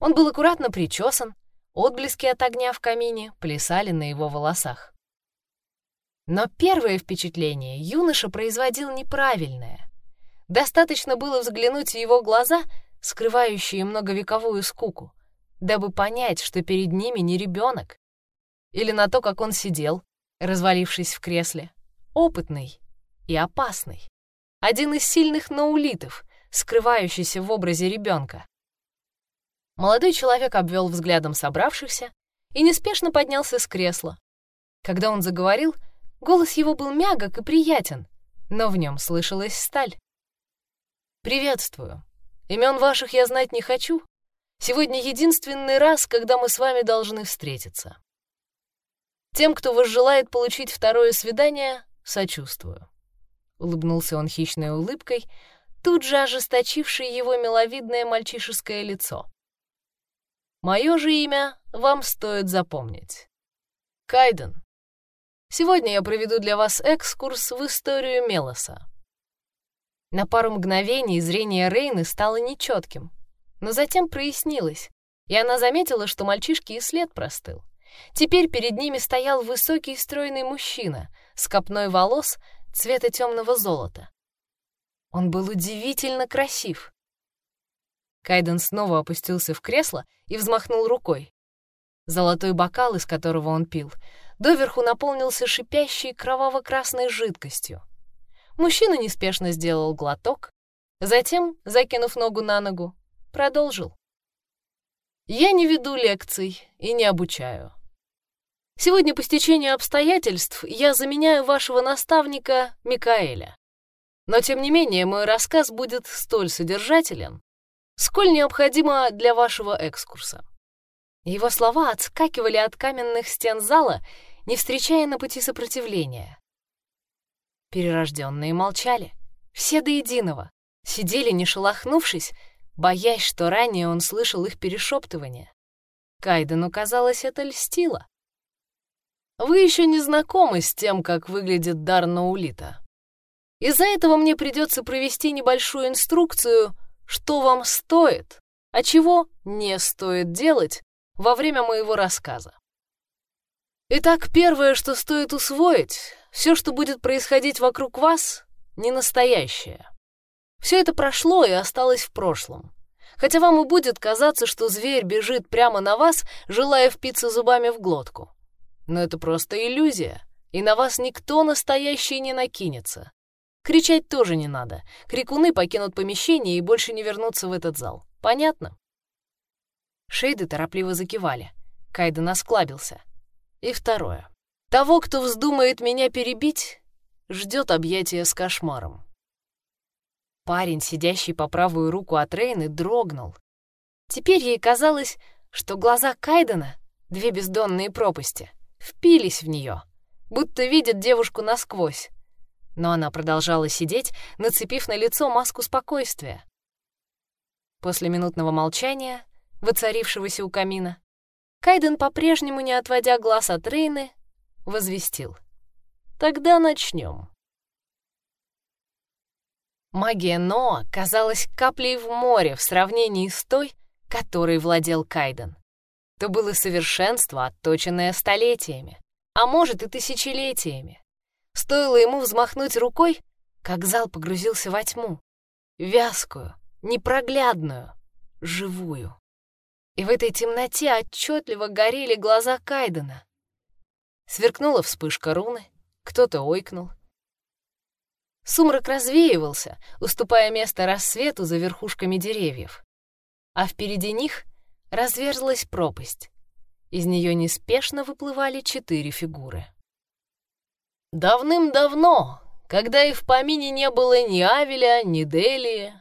Он был аккуратно причесан, отблески от огня в камине плясали на его волосах. Но первое впечатление юноша производил неправильное. Достаточно было взглянуть в его глаза, скрывающие многовековую скуку, дабы понять, что перед ними не ребенок. Или на то, как он сидел, развалившись в кресле, опытный и опасный. Один из сильных наулитов, скрывающийся в образе ребенка. Молодой человек обвел взглядом собравшихся и неспешно поднялся с кресла. Когда он заговорил, голос его был мягок и приятен, но в нем слышалась сталь. «Приветствую. Имен ваших я знать не хочу. Сегодня единственный раз, когда мы с вами должны встретиться. Тем, кто возжелает получить второе свидание, сочувствую». Улыбнулся он хищной улыбкой, тут же ожесточившей его миловидное мальчишеское лицо. Мое же имя вам стоит запомнить. Кайден. Сегодня я проведу для вас экскурс в историю Мелоса. На пару мгновений зрение Рейны стало нечетким, но затем прояснилось, и она заметила, что мальчишке и след простыл. Теперь перед ними стоял высокий стройный мужчина с копной волос цвета темного золота. Он был удивительно красив. Кайден снова опустился в кресло и взмахнул рукой. Золотой бокал, из которого он пил, доверху наполнился шипящей кроваво-красной жидкостью. Мужчина неспешно сделал глоток, затем, закинув ногу на ногу, продолжил. «Я не веду лекций и не обучаю. Сегодня по стечению обстоятельств я заменяю вашего наставника Микаэля. Но, тем не менее, мой рассказ будет столь содержателен, сколь необходимо для вашего экскурса. Его слова отскакивали от каменных стен зала, не встречая на пути сопротивления. Перерожденные молчали, все до единого, сидели не шелохнувшись, боясь, что ранее он слышал их перешептывание. Кайдену казалось, это льстило. «Вы еще не знакомы с тем, как выглядит дар Наулита. Из-за этого мне придется провести небольшую инструкцию — что вам стоит, а чего не стоит делать во время моего рассказа. Итак, первое, что стоит усвоить, все, что будет происходить вокруг вас, не настоящее. Все это прошло и осталось в прошлом. Хотя вам и будет казаться, что зверь бежит прямо на вас, желая впиться зубами в глотку. Но это просто иллюзия, и на вас никто настоящий не накинется. Кричать тоже не надо. Крикуны покинут помещение и больше не вернутся в этот зал. Понятно? Шейды торопливо закивали. Кайден осклабился. И второе. Того, кто вздумает меня перебить, ждет объятие с кошмаром. Парень, сидящий по правую руку от Рейны, дрогнул. Теперь ей казалось, что глаза Кайдена, две бездонные пропасти, впились в нее, будто видят девушку насквозь. Но она продолжала сидеть, нацепив на лицо маску спокойствия. После минутного молчания, воцарившегося у камина, Кайден, по-прежнему не отводя глаз от Рейны, возвестил. «Тогда начнем». Магия Ноа казалась каплей в море в сравнении с той, которой владел Кайден. То было совершенство, отточенное столетиями, а может и тысячелетиями. Стоило ему взмахнуть рукой, как зал погрузился во тьму. Вязкую, непроглядную, живую. И в этой темноте отчетливо горели глаза Кайдена. Сверкнула вспышка руны, кто-то ойкнул. Сумрак развеивался, уступая место рассвету за верхушками деревьев. А впереди них разверзлась пропасть. Из нее неспешно выплывали четыре фигуры. Давным-давно, когда и в помине не было ни Авеля, ни Делии,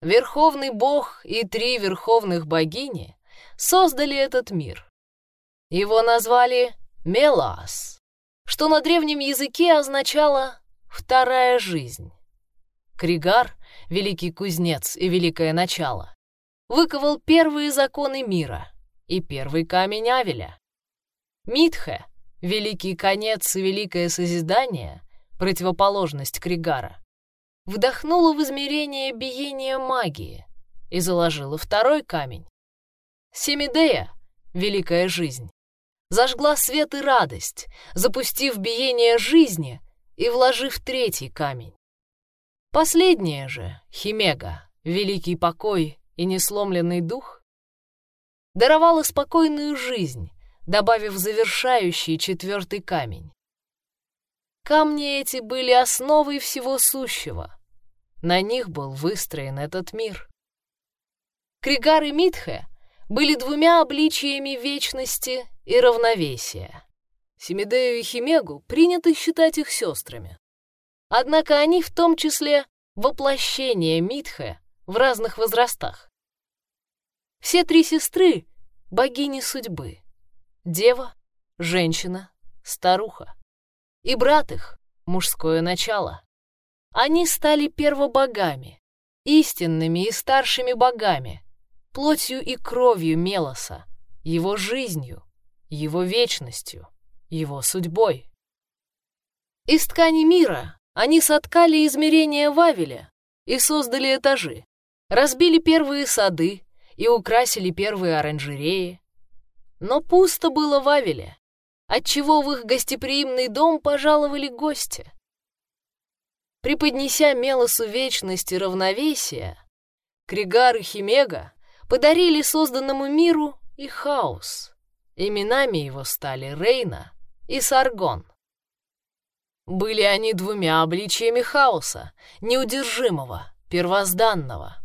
Верховный Бог и три верховных богини создали этот мир. Его назвали Мелас, что на древнем языке означало «вторая жизнь». Кригар, великий кузнец и великое начало, выковал первые законы мира и первый камень Авеля. Митхе, великий конец и великое созидание, противоположность Кригара, вдохнула в измерение биения магии и заложила второй камень. Семидея, великая жизнь, зажгла свет и радость, запустив биение жизни и вложив третий камень. Последняя же, Химега, великий покой и несломленный дух, даровала спокойную жизнь, добавив завершающий четвертый камень. Камни эти были основой всего сущего. На них был выстроен этот мир. Кригар и Митхе были двумя обличиями вечности и равновесия. Семидею и Химегу принято считать их сестрами. Однако они в том числе воплощение Митхе в разных возрастах. Все три сестры — богини судьбы. Дева, женщина, старуха. И брат их — мужское начало. Они стали первобогами, истинными и старшими богами, плотью и кровью Мелоса, его жизнью, его вечностью, его судьбой. Из ткани мира они соткали измерения Вавеля и создали этажи, разбили первые сады и украсили первые оранжереи. Но пусто было в Авеле, отчего в их гостеприимный дом пожаловали гости. Преподнеся Мелосу вечность и равновесие, Кригар и Химега подарили созданному миру и хаос. Именами его стали Рейна и Саргон. Были они двумя обличиями хаоса, неудержимого, первозданного.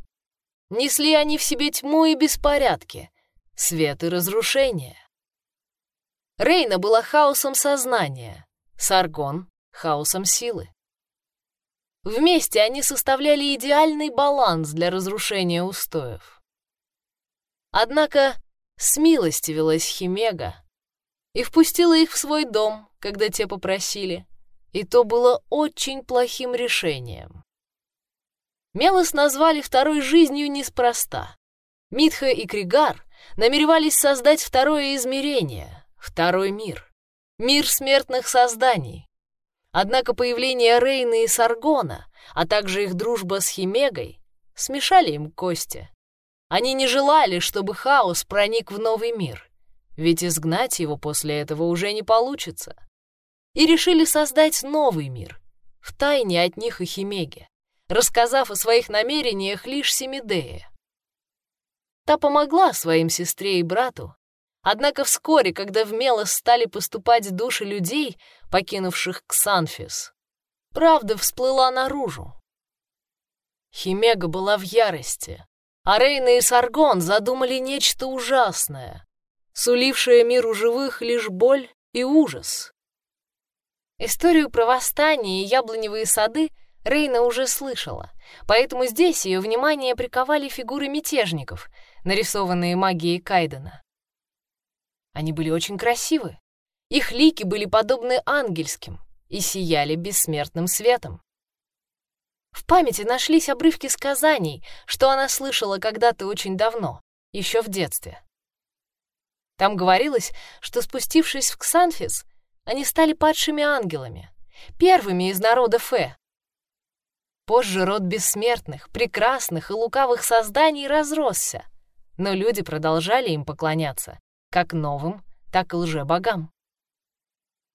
Несли они в себе тьму и беспорядки, свет и разрушение. Рейна была хаосом сознания, Саргон — хаосом силы. Вместе они составляли идеальный баланс для разрушения устоев. Однако смилостивилась Химега и впустила их в свой дом, когда те попросили, и то было очень плохим решением. Мелос назвали второй жизнью неспроста. Митха и Кригар намеревались создать второе измерение, второй мир, мир смертных созданий, Однако появление Рейны и Саргона, а также их дружба с Химегой, смешали им кости. Они не желали, чтобы хаос проник в новый мир, ведь изгнать его после этого уже не получится. И решили создать новый мир, в тайне от них и Химеги, рассказав о своих намерениях лишь Семидее. Та помогла своим сестре и брату, однако вскоре, когда в Мелос стали поступать души людей, покинувших Ксанфис, правда всплыла наружу. Химега была в ярости, а Рейна и Саргон задумали нечто ужасное, сулившее миру живых лишь боль и ужас. Историю про восстание и яблоневые сады Рейна уже слышала, поэтому здесь ее внимание приковали фигуры мятежников, нарисованные магией Кайдена. Они были очень красивы. Их лики были подобны ангельским и сияли бессмертным светом. В памяти нашлись обрывки сказаний, что она слышала когда-то очень давно, еще в детстве. Там говорилось, что спустившись в Ксанфис, они стали падшими ангелами, первыми из народа Фе. Позже род бессмертных, прекрасных и лукавых созданий разросся, но люди продолжали им поклоняться, как новым, так и лже-богам.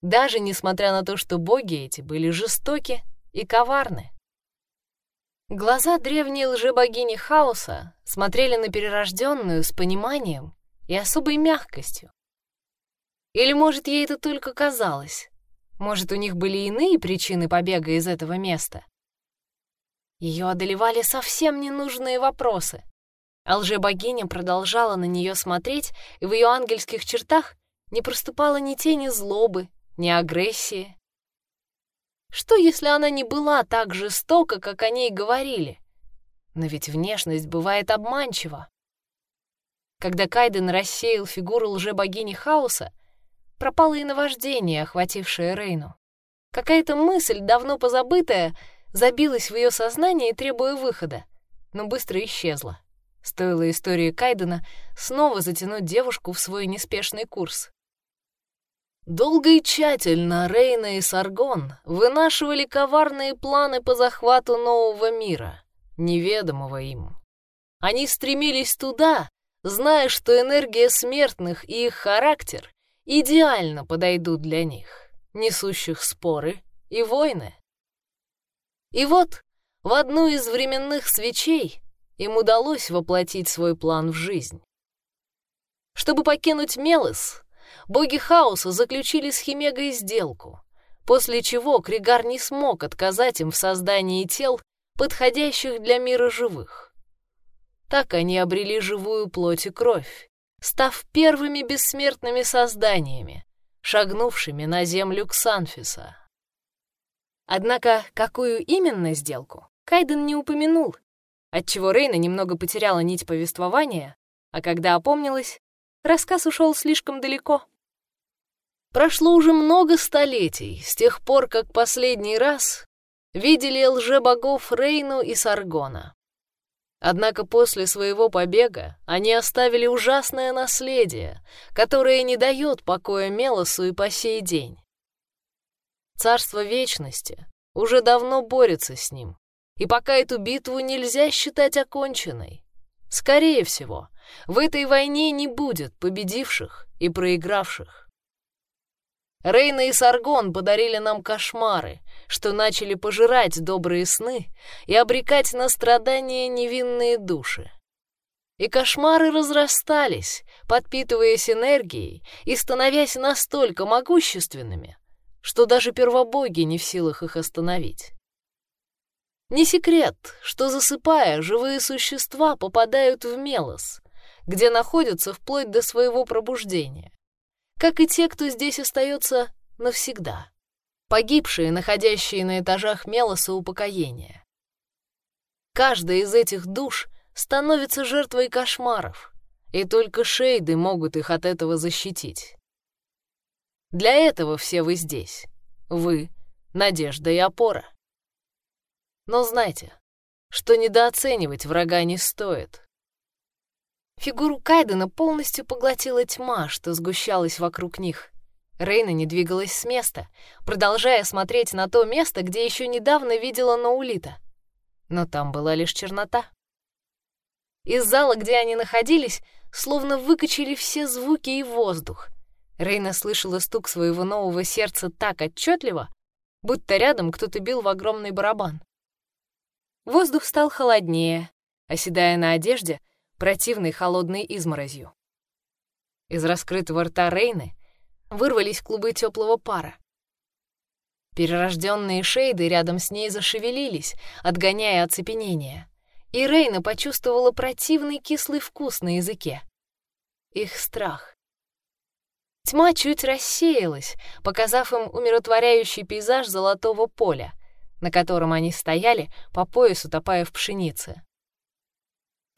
Даже несмотря на то, что боги эти были жестоки и коварны. Глаза древней лжебогини хаоса смотрели на перерожденную с пониманием и особой мягкостью. Или, может, ей это только казалось? Может, у них были иные причины побега из этого места? Ее одолевали совсем ненужные вопросы, а лжебогиня продолжала на нее смотреть, и в ее ангельских чертах не проступало ни тени злобы, ни агрессии, что, если она не была так жестока, как о ней говорили? Но ведь внешность бывает обманчива. Когда Кайден рассеял фигуру лже-богини хаоса, пропало и наваждение, охватившее Рейну. Какая-то мысль, давно позабытая, забилась в ее сознание, требуя выхода, но быстро исчезла. Стоило истории Кайдена снова затянуть девушку в свой неспешный курс. Долго и тщательно Рейна и Саргон вынашивали коварные планы по захвату нового мира, неведомого им. Они стремились туда, зная, что энергия смертных и их характер идеально подойдут для них, несущих споры и войны. И вот в одну из временных свечей им удалось воплотить свой план в жизнь. Чтобы покинуть Мелос, боги хаоса заключили с Химегой сделку, после чего Кригар не смог отказать им в создании тел, подходящих для мира живых. Так они обрели живую плоть и кровь, став первыми бессмертными созданиями, шагнувшими на землю Ксанфиса. Однако, какую именно сделку, Кайден не упомянул, отчего Рейна немного потеряла нить повествования, а когда опомнилась, рассказ ушел слишком далеко. Прошло уже много столетий с тех пор, как последний раз видели лже-богов Рейну и Саргона. Однако после своего побега они оставили ужасное наследие, которое не дает покоя Мелосу и по сей день. Царство Вечности уже давно борется с ним, и пока эту битву нельзя считать оконченной. Скорее всего, в этой войне не будет победивших и проигравших. Рейна и Саргон подарили нам кошмары, что начали пожирать добрые сны и обрекать на страдания невинные души. И кошмары разрастались, подпитываясь энергией и становясь настолько могущественными, что даже первобоги не в силах их остановить. Не секрет, что засыпая, живые существа попадают в Мелос, где находятся вплоть до своего пробуждения как и те, кто здесь остается навсегда. Погибшие, находящие на этажах Мелоса упокоения. Каждая из этих душ становится жертвой кошмаров, и только шейды могут их от этого защитить. Для этого все вы здесь. Вы — надежда и опора. Но знайте, что недооценивать врага не стоит. Фигуру Кайдена полностью поглотила тьма, что сгущалась вокруг них. Рейна не двигалась с места, продолжая смотреть на то место, где еще недавно видела Наулита. Но там была лишь чернота. Из зала, где они находились, словно выкачали все звуки и воздух. Рейна слышала стук своего нового сердца так отчетливо, будто рядом кто-то бил в огромный барабан. Воздух стал холоднее, оседая на одежде противной холодной изморозью. Из раскрытого рта Рейны вырвались клубы теплого пара. Перерожденные шейды рядом с ней зашевелились, отгоняя оцепенение, и Рейна почувствовала противный кислый вкус на языке. Их страх. Тьма чуть рассеялась, показав им умиротворяющий пейзаж золотого поля, на котором они стояли, по поясу топая в пшенице.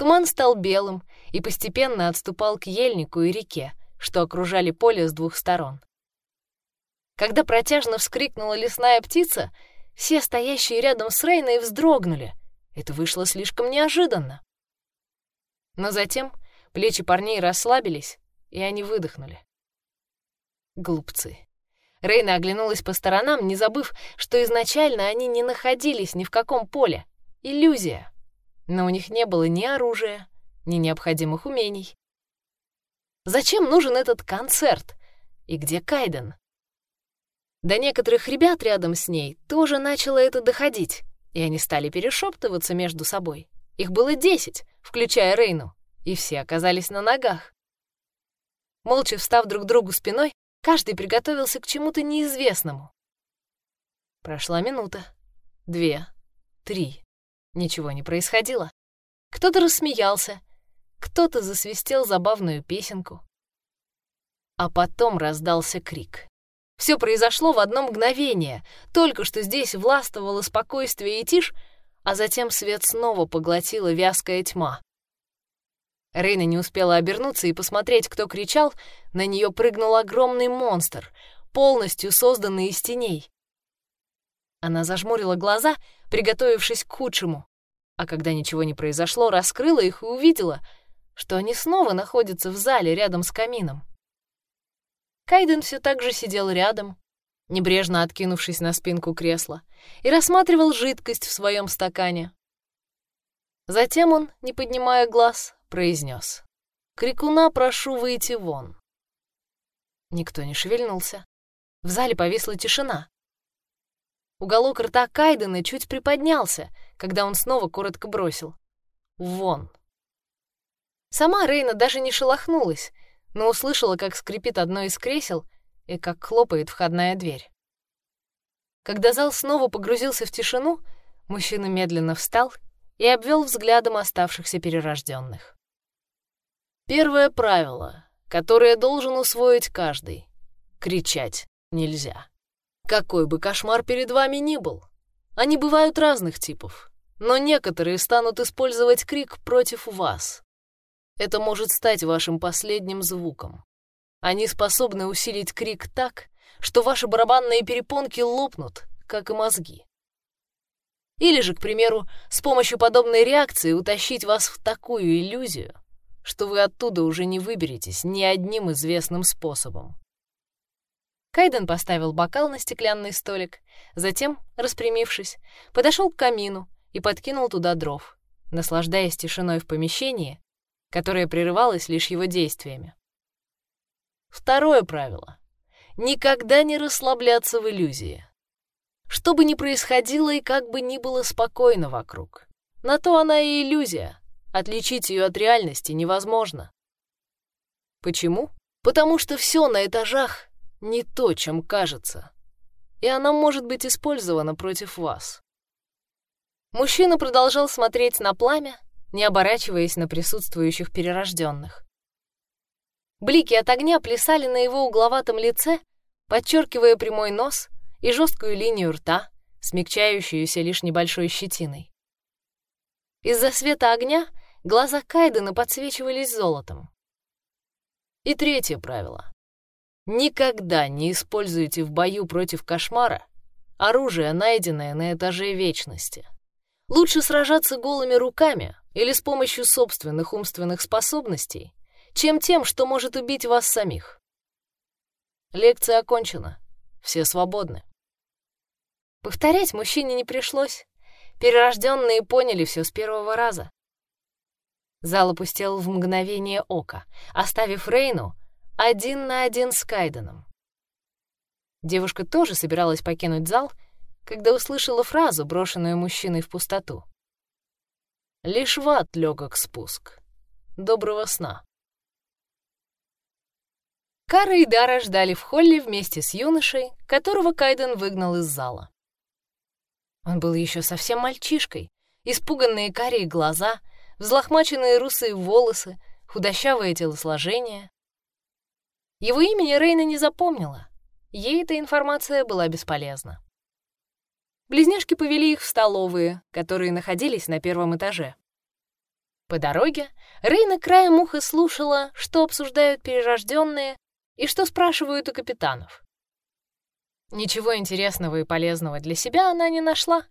Туман стал белым и постепенно отступал к ельнику и реке, что окружали поле с двух сторон. Когда протяжно вскрикнула лесная птица, все стоящие рядом с Рейной вздрогнули. Это вышло слишком неожиданно. Но затем плечи парней расслабились, и они выдохнули. Глупцы. Рейна оглянулась по сторонам, не забыв, что изначально они не находились ни в каком поле. Иллюзия. Но у них не было ни оружия, ни необходимых умений. Зачем нужен этот концерт? И где Кайден? До некоторых ребят рядом с ней тоже начало это доходить, и они стали перешептываться между собой. Их было десять, включая Рейну, и все оказались на ногах. Молча встав друг другу спиной, Каждый приготовился к чему-то неизвестному. Прошла минута, две, три. Ничего не происходило. Кто-то рассмеялся, кто-то засвистел забавную песенку. А потом раздался крик. Все произошло в одно мгновение. Только что здесь властвовало спокойствие и тишь, а затем свет снова поглотила вязкая тьма. Рейна не успела обернуться и посмотреть, кто кричал, на нее прыгнул огромный монстр, полностью созданный из теней. Она зажмурила глаза, приготовившись к худшему, а когда ничего не произошло, раскрыла их и увидела, что они снова находятся в зале рядом с камином. Кайден все так же сидел рядом, небрежно откинувшись на спинку кресла, и рассматривал жидкость в своем стакане. Затем он, не поднимая глаз, произнес. «Крикуна прошу выйти вон». Никто не шевельнулся. В зале повисла тишина. Уголок рта Кайдена чуть приподнялся, когда он снова коротко бросил. «Вон». Сама Рейна даже не шелохнулась, но услышала, как скрипит одно из кресел и как хлопает входная дверь. Когда зал снова погрузился в тишину, мужчина медленно встал и обвел взглядом оставшихся перерожденных. Первое правило, которое должен усвоить каждый — кричать нельзя. Какой бы кошмар перед вами ни был, они бывают разных типов, но некоторые станут использовать крик против вас. Это может стать вашим последним звуком. Они способны усилить крик так, что ваши барабанные перепонки лопнут, как и мозги. Или же, к примеру, с помощью подобной реакции утащить вас в такую иллюзию, что вы оттуда уже не выберетесь ни одним известным способом. Кайден поставил бокал на стеклянный столик, затем, распрямившись, подошел к камину и подкинул туда дров, наслаждаясь тишиной в помещении, которое прерывалось лишь его действиями. Второе правило — никогда не расслабляться в иллюзии. Что бы ни происходило и как бы ни было спокойно вокруг, на то она и иллюзия, Отличить ее от реальности невозможно. Почему? Потому что все на этажах не то, чем кажется. И она может быть использована против вас. Мужчина продолжал смотреть на пламя, не оборачиваясь на присутствующих перерожденных. Блики от огня плясали на его угловатом лице, подчеркивая прямой нос и жесткую линию рта, смягчающуюся лишь небольшой щетиной. Из-за света огня Глаза Кайдена подсвечивались золотом. И третье правило. Никогда не используйте в бою против кошмара оружие, найденное на этаже вечности. Лучше сражаться голыми руками или с помощью собственных умственных способностей, чем тем, что может убить вас самих. Лекция окончена. Все свободны. Повторять мужчине не пришлось. Перерожденные поняли все с первого раза. Зал опустел в мгновение ока, оставив Рейну один на один с Кайденом. Девушка тоже собиралась покинуть зал, когда услышала фразу, брошенную мужчиной в пустоту. Лишь в ад легок спуск. Доброго сна. Кара и Дара ждали в холле вместе с юношей, которого Кайден выгнал из зала. Он был еще совсем мальчишкой, испуганные карие глаза, взлохмаченные русые волосы, худощавое телосложение. Его имени Рейна не запомнила. Ей эта информация была бесполезна. Близняшки повели их в столовые, которые находились на первом этаже. По дороге Рейна краем уха слушала, что обсуждают перерожденные и что спрашивают у капитанов. Ничего интересного и полезного для себя она не нашла.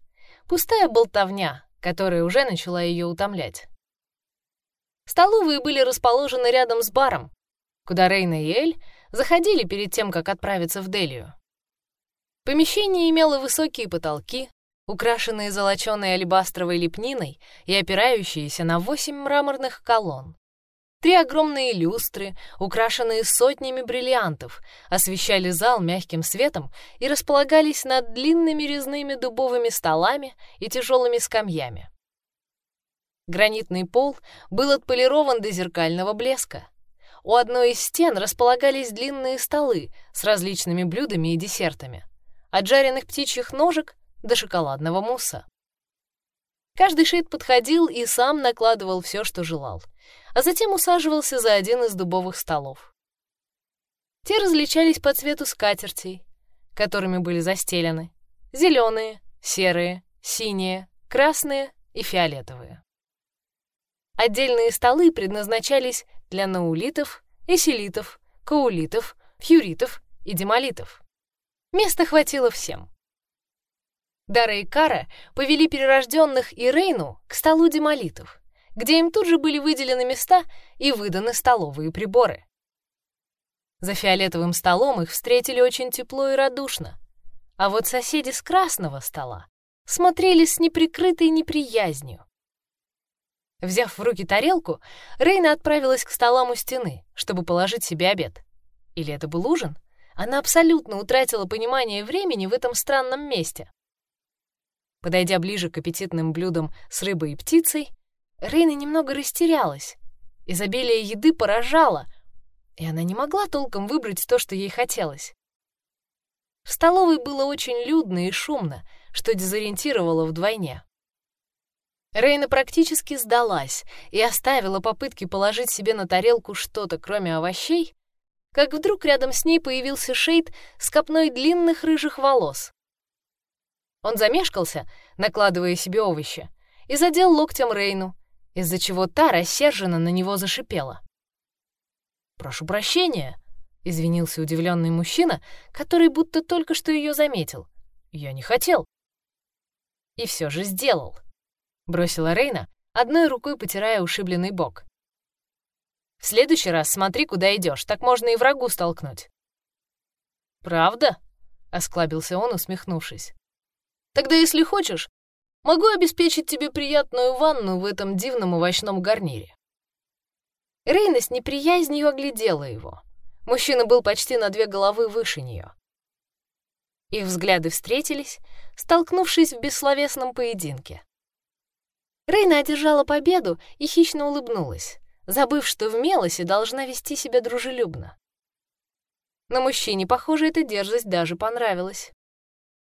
Пустая болтовня, которая уже начала ее утомлять. Столовые были расположены рядом с баром, куда Рейна и Эль заходили перед тем, как отправиться в Делию. Помещение имело высокие потолки, украшенные золоченой алебастровой лепниной и опирающиеся на восемь мраморных колонн. Три огромные люстры, украшенные сотнями бриллиантов, освещали зал мягким светом и располагались над длинными резными дубовыми столами и тяжелыми скамьями. Гранитный пол был отполирован до зеркального блеска. У одной из стен располагались длинные столы с различными блюдами и десертами, от жареных птичьих ножек до шоколадного мусса. Каждый шейд подходил и сам накладывал все, что желал, а затем усаживался за один из дубовых столов. Те различались по цвету скатертей, которыми были застелены. Зеленые, серые, синие, красные и фиолетовые. Отдельные столы предназначались для наулитов, эсилитов, каулитов, фьюритов и демолитов. Места хватило всем. Дара и Кара повели перерожденных и Рейну к столу демолитов, где им тут же были выделены места и выданы столовые приборы. За фиолетовым столом их встретили очень тепло и радушно, а вот соседи с красного стола смотрели с неприкрытой неприязнью. Взяв в руки тарелку, Рейна отправилась к столам у стены, чтобы положить себе обед. Или это был ужин? Она абсолютно утратила понимание времени в этом странном месте. Подойдя ближе к аппетитным блюдам с рыбой и птицей, Рейна немного растерялась. Изобилие еды поражало, и она не могла толком выбрать то, что ей хотелось. В столовой было очень людно и шумно, что дезориентировало вдвойне. Рейна практически сдалась и оставила попытки положить себе на тарелку что-то, кроме овощей, как вдруг рядом с ней появился Шейд с копной длинных рыжих волос. Он замешкался, накладывая себе овощи, и задел локтем Рейну, из-за чего та рассерженно на него зашипела. «Прошу прощения», — извинился удивленный мужчина, который будто только что ее заметил. «Я не хотел». И все же сделал бросила Рейна, одной рукой потирая ушибленный бок. В следующий раз смотри, куда идешь, так можно и врагу столкнуть. Правда? осклабился он, усмехнувшись. Тогда, если хочешь, могу обеспечить тебе приятную ванну в этом дивном овощном гарнире. Рейна с неприязнью оглядела его. Мужчина был почти на две головы выше нее. Их взгляды встретились, столкнувшись в бессловесном поединке. Рейна одержала победу и хищно улыбнулась, забыв, что в Мелосе должна вести себя дружелюбно. Но мужчине, похоже, эта дерзость даже понравилась.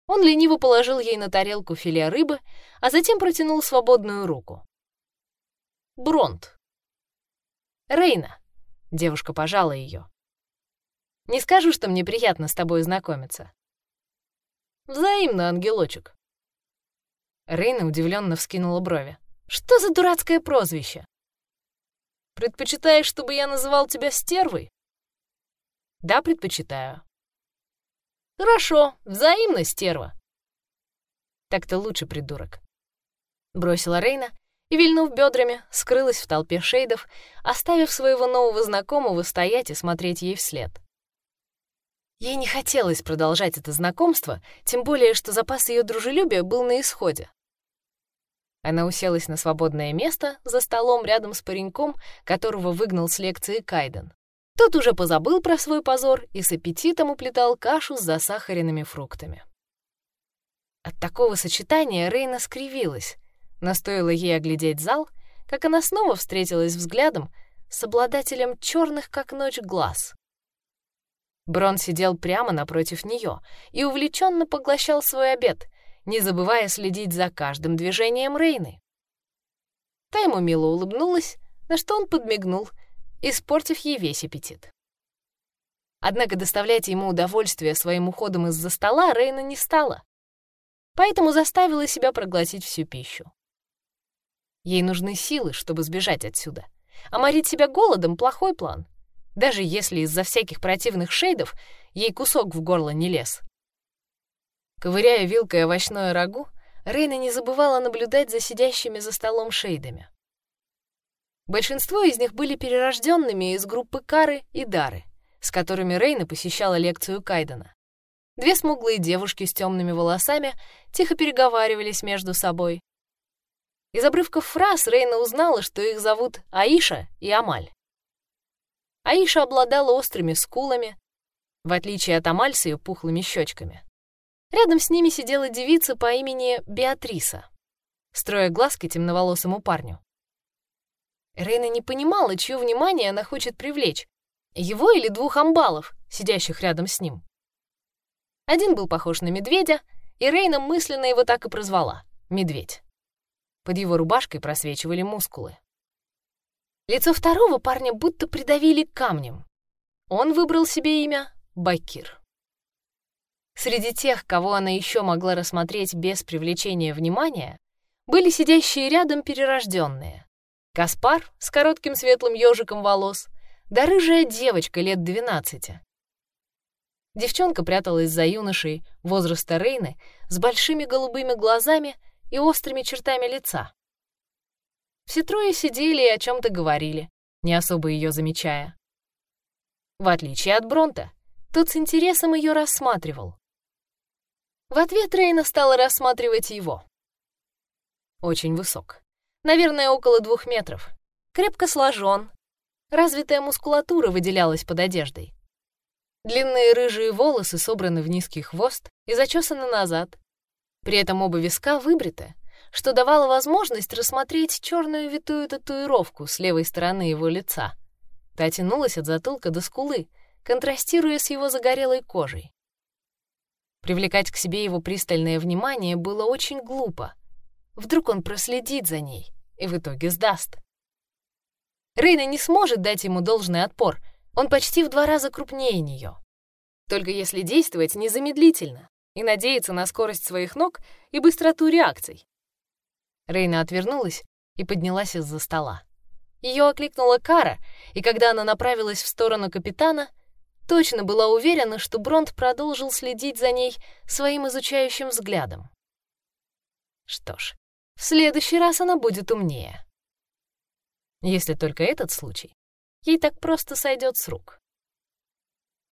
Он лениво положил ей на тарелку филе рыбы, а затем протянул свободную руку. Бронт. Рейна. Девушка пожала ее. Не скажу, что мне приятно с тобой знакомиться. Взаимно, ангелочек. Рейна удивленно вскинула брови. Что за дурацкое прозвище? Предпочитаешь, чтобы я называл тебя стервой? Да, предпочитаю. Хорошо, взаимно, стерва. Так-то лучше, придурок. Бросила Рейна и, вильнув бедрами, скрылась в толпе шейдов, оставив своего нового знакомого стоять и смотреть ей вслед. Ей не хотелось продолжать это знакомство, тем более, что запас ее дружелюбия был на исходе. Она уселась на свободное место за столом рядом с пареньком, которого выгнал с лекции Кайден. Тот уже позабыл про свой позор и с аппетитом уплетал кашу с засахаренными фруктами. От такого сочетания Рейна скривилась, но стоило ей оглядеть зал, как она снова встретилась взглядом с обладателем черных как ночь глаз. Брон сидел прямо напротив нее и увлеченно поглощал свой обед, не забывая следить за каждым движением Рейны. Та ему мило улыбнулась, на что он подмигнул, испортив ей весь аппетит. Однако доставлять ему удовольствие своим уходом из-за стола Рейна не стала, поэтому заставила себя проглотить всю пищу. Ей нужны силы, чтобы сбежать отсюда, а морить себя голодом — плохой план, даже если из-за всяких противных шейдов ей кусок в горло не лез. Ковыряя вилкой овощное рагу, Рейна не забывала наблюдать за сидящими за столом шейдами. Большинство из них были перерожденными из группы Кары и Дары, с которыми Рейна посещала лекцию Кайдена. Две смуглые девушки с темными волосами тихо переговаривались между собой. Из обрывков фраз Рейна узнала, что их зовут Аиша и Амаль. Аиша обладала острыми скулами, в отличие от Амаль с ее пухлыми щечками. Рядом с ними сидела девица по имени Беатриса, строя глазки темноволосому парню. Рейна не понимала, чье внимание она хочет привлечь, его или двух амбалов, сидящих рядом с ним. Один был похож на медведя, и Рейна мысленно его так и прозвала — медведь. Под его рубашкой просвечивали мускулы. Лицо второго парня будто придавили камнем. Он выбрал себе имя Бакир. Среди тех, кого она еще могла рассмотреть без привлечения внимания, были сидящие рядом перерожденные. Каспар с коротким светлым ежиком волос, да рыжая девочка лет двенадцати. Девчонка пряталась за юношей возраста Рейны с большими голубыми глазами и острыми чертами лица. Все трое сидели и о чем-то говорили, не особо ее замечая. В отличие от Бронта, тот с интересом ее рассматривал. В ответ Рейна стала рассматривать его. Очень высок. Наверное, около двух метров. Крепко сложен. Развитая мускулатура выделялась под одеждой. Длинные рыжие волосы собраны в низкий хвост и зачесаны назад. При этом оба виска выбриты, что давало возможность рассмотреть черную витую татуировку с левой стороны его лица. Та тянулась от затылка до скулы, контрастируя с его загорелой кожей. Привлекать к себе его пристальное внимание было очень глупо. Вдруг он проследит за ней и в итоге сдаст. Рейна не сможет дать ему должный отпор, он почти в два раза крупнее нее. Только если действовать незамедлительно и надеяться на скорость своих ног и быстроту реакций. Рейна отвернулась и поднялась из-за стола. Ее окликнула Кара, и когда она направилась в сторону капитана, точно была уверена, что Бронт продолжил следить за ней своим изучающим взглядом. Что ж, в следующий раз она будет умнее. Если только этот случай ей так просто сойдет с рук.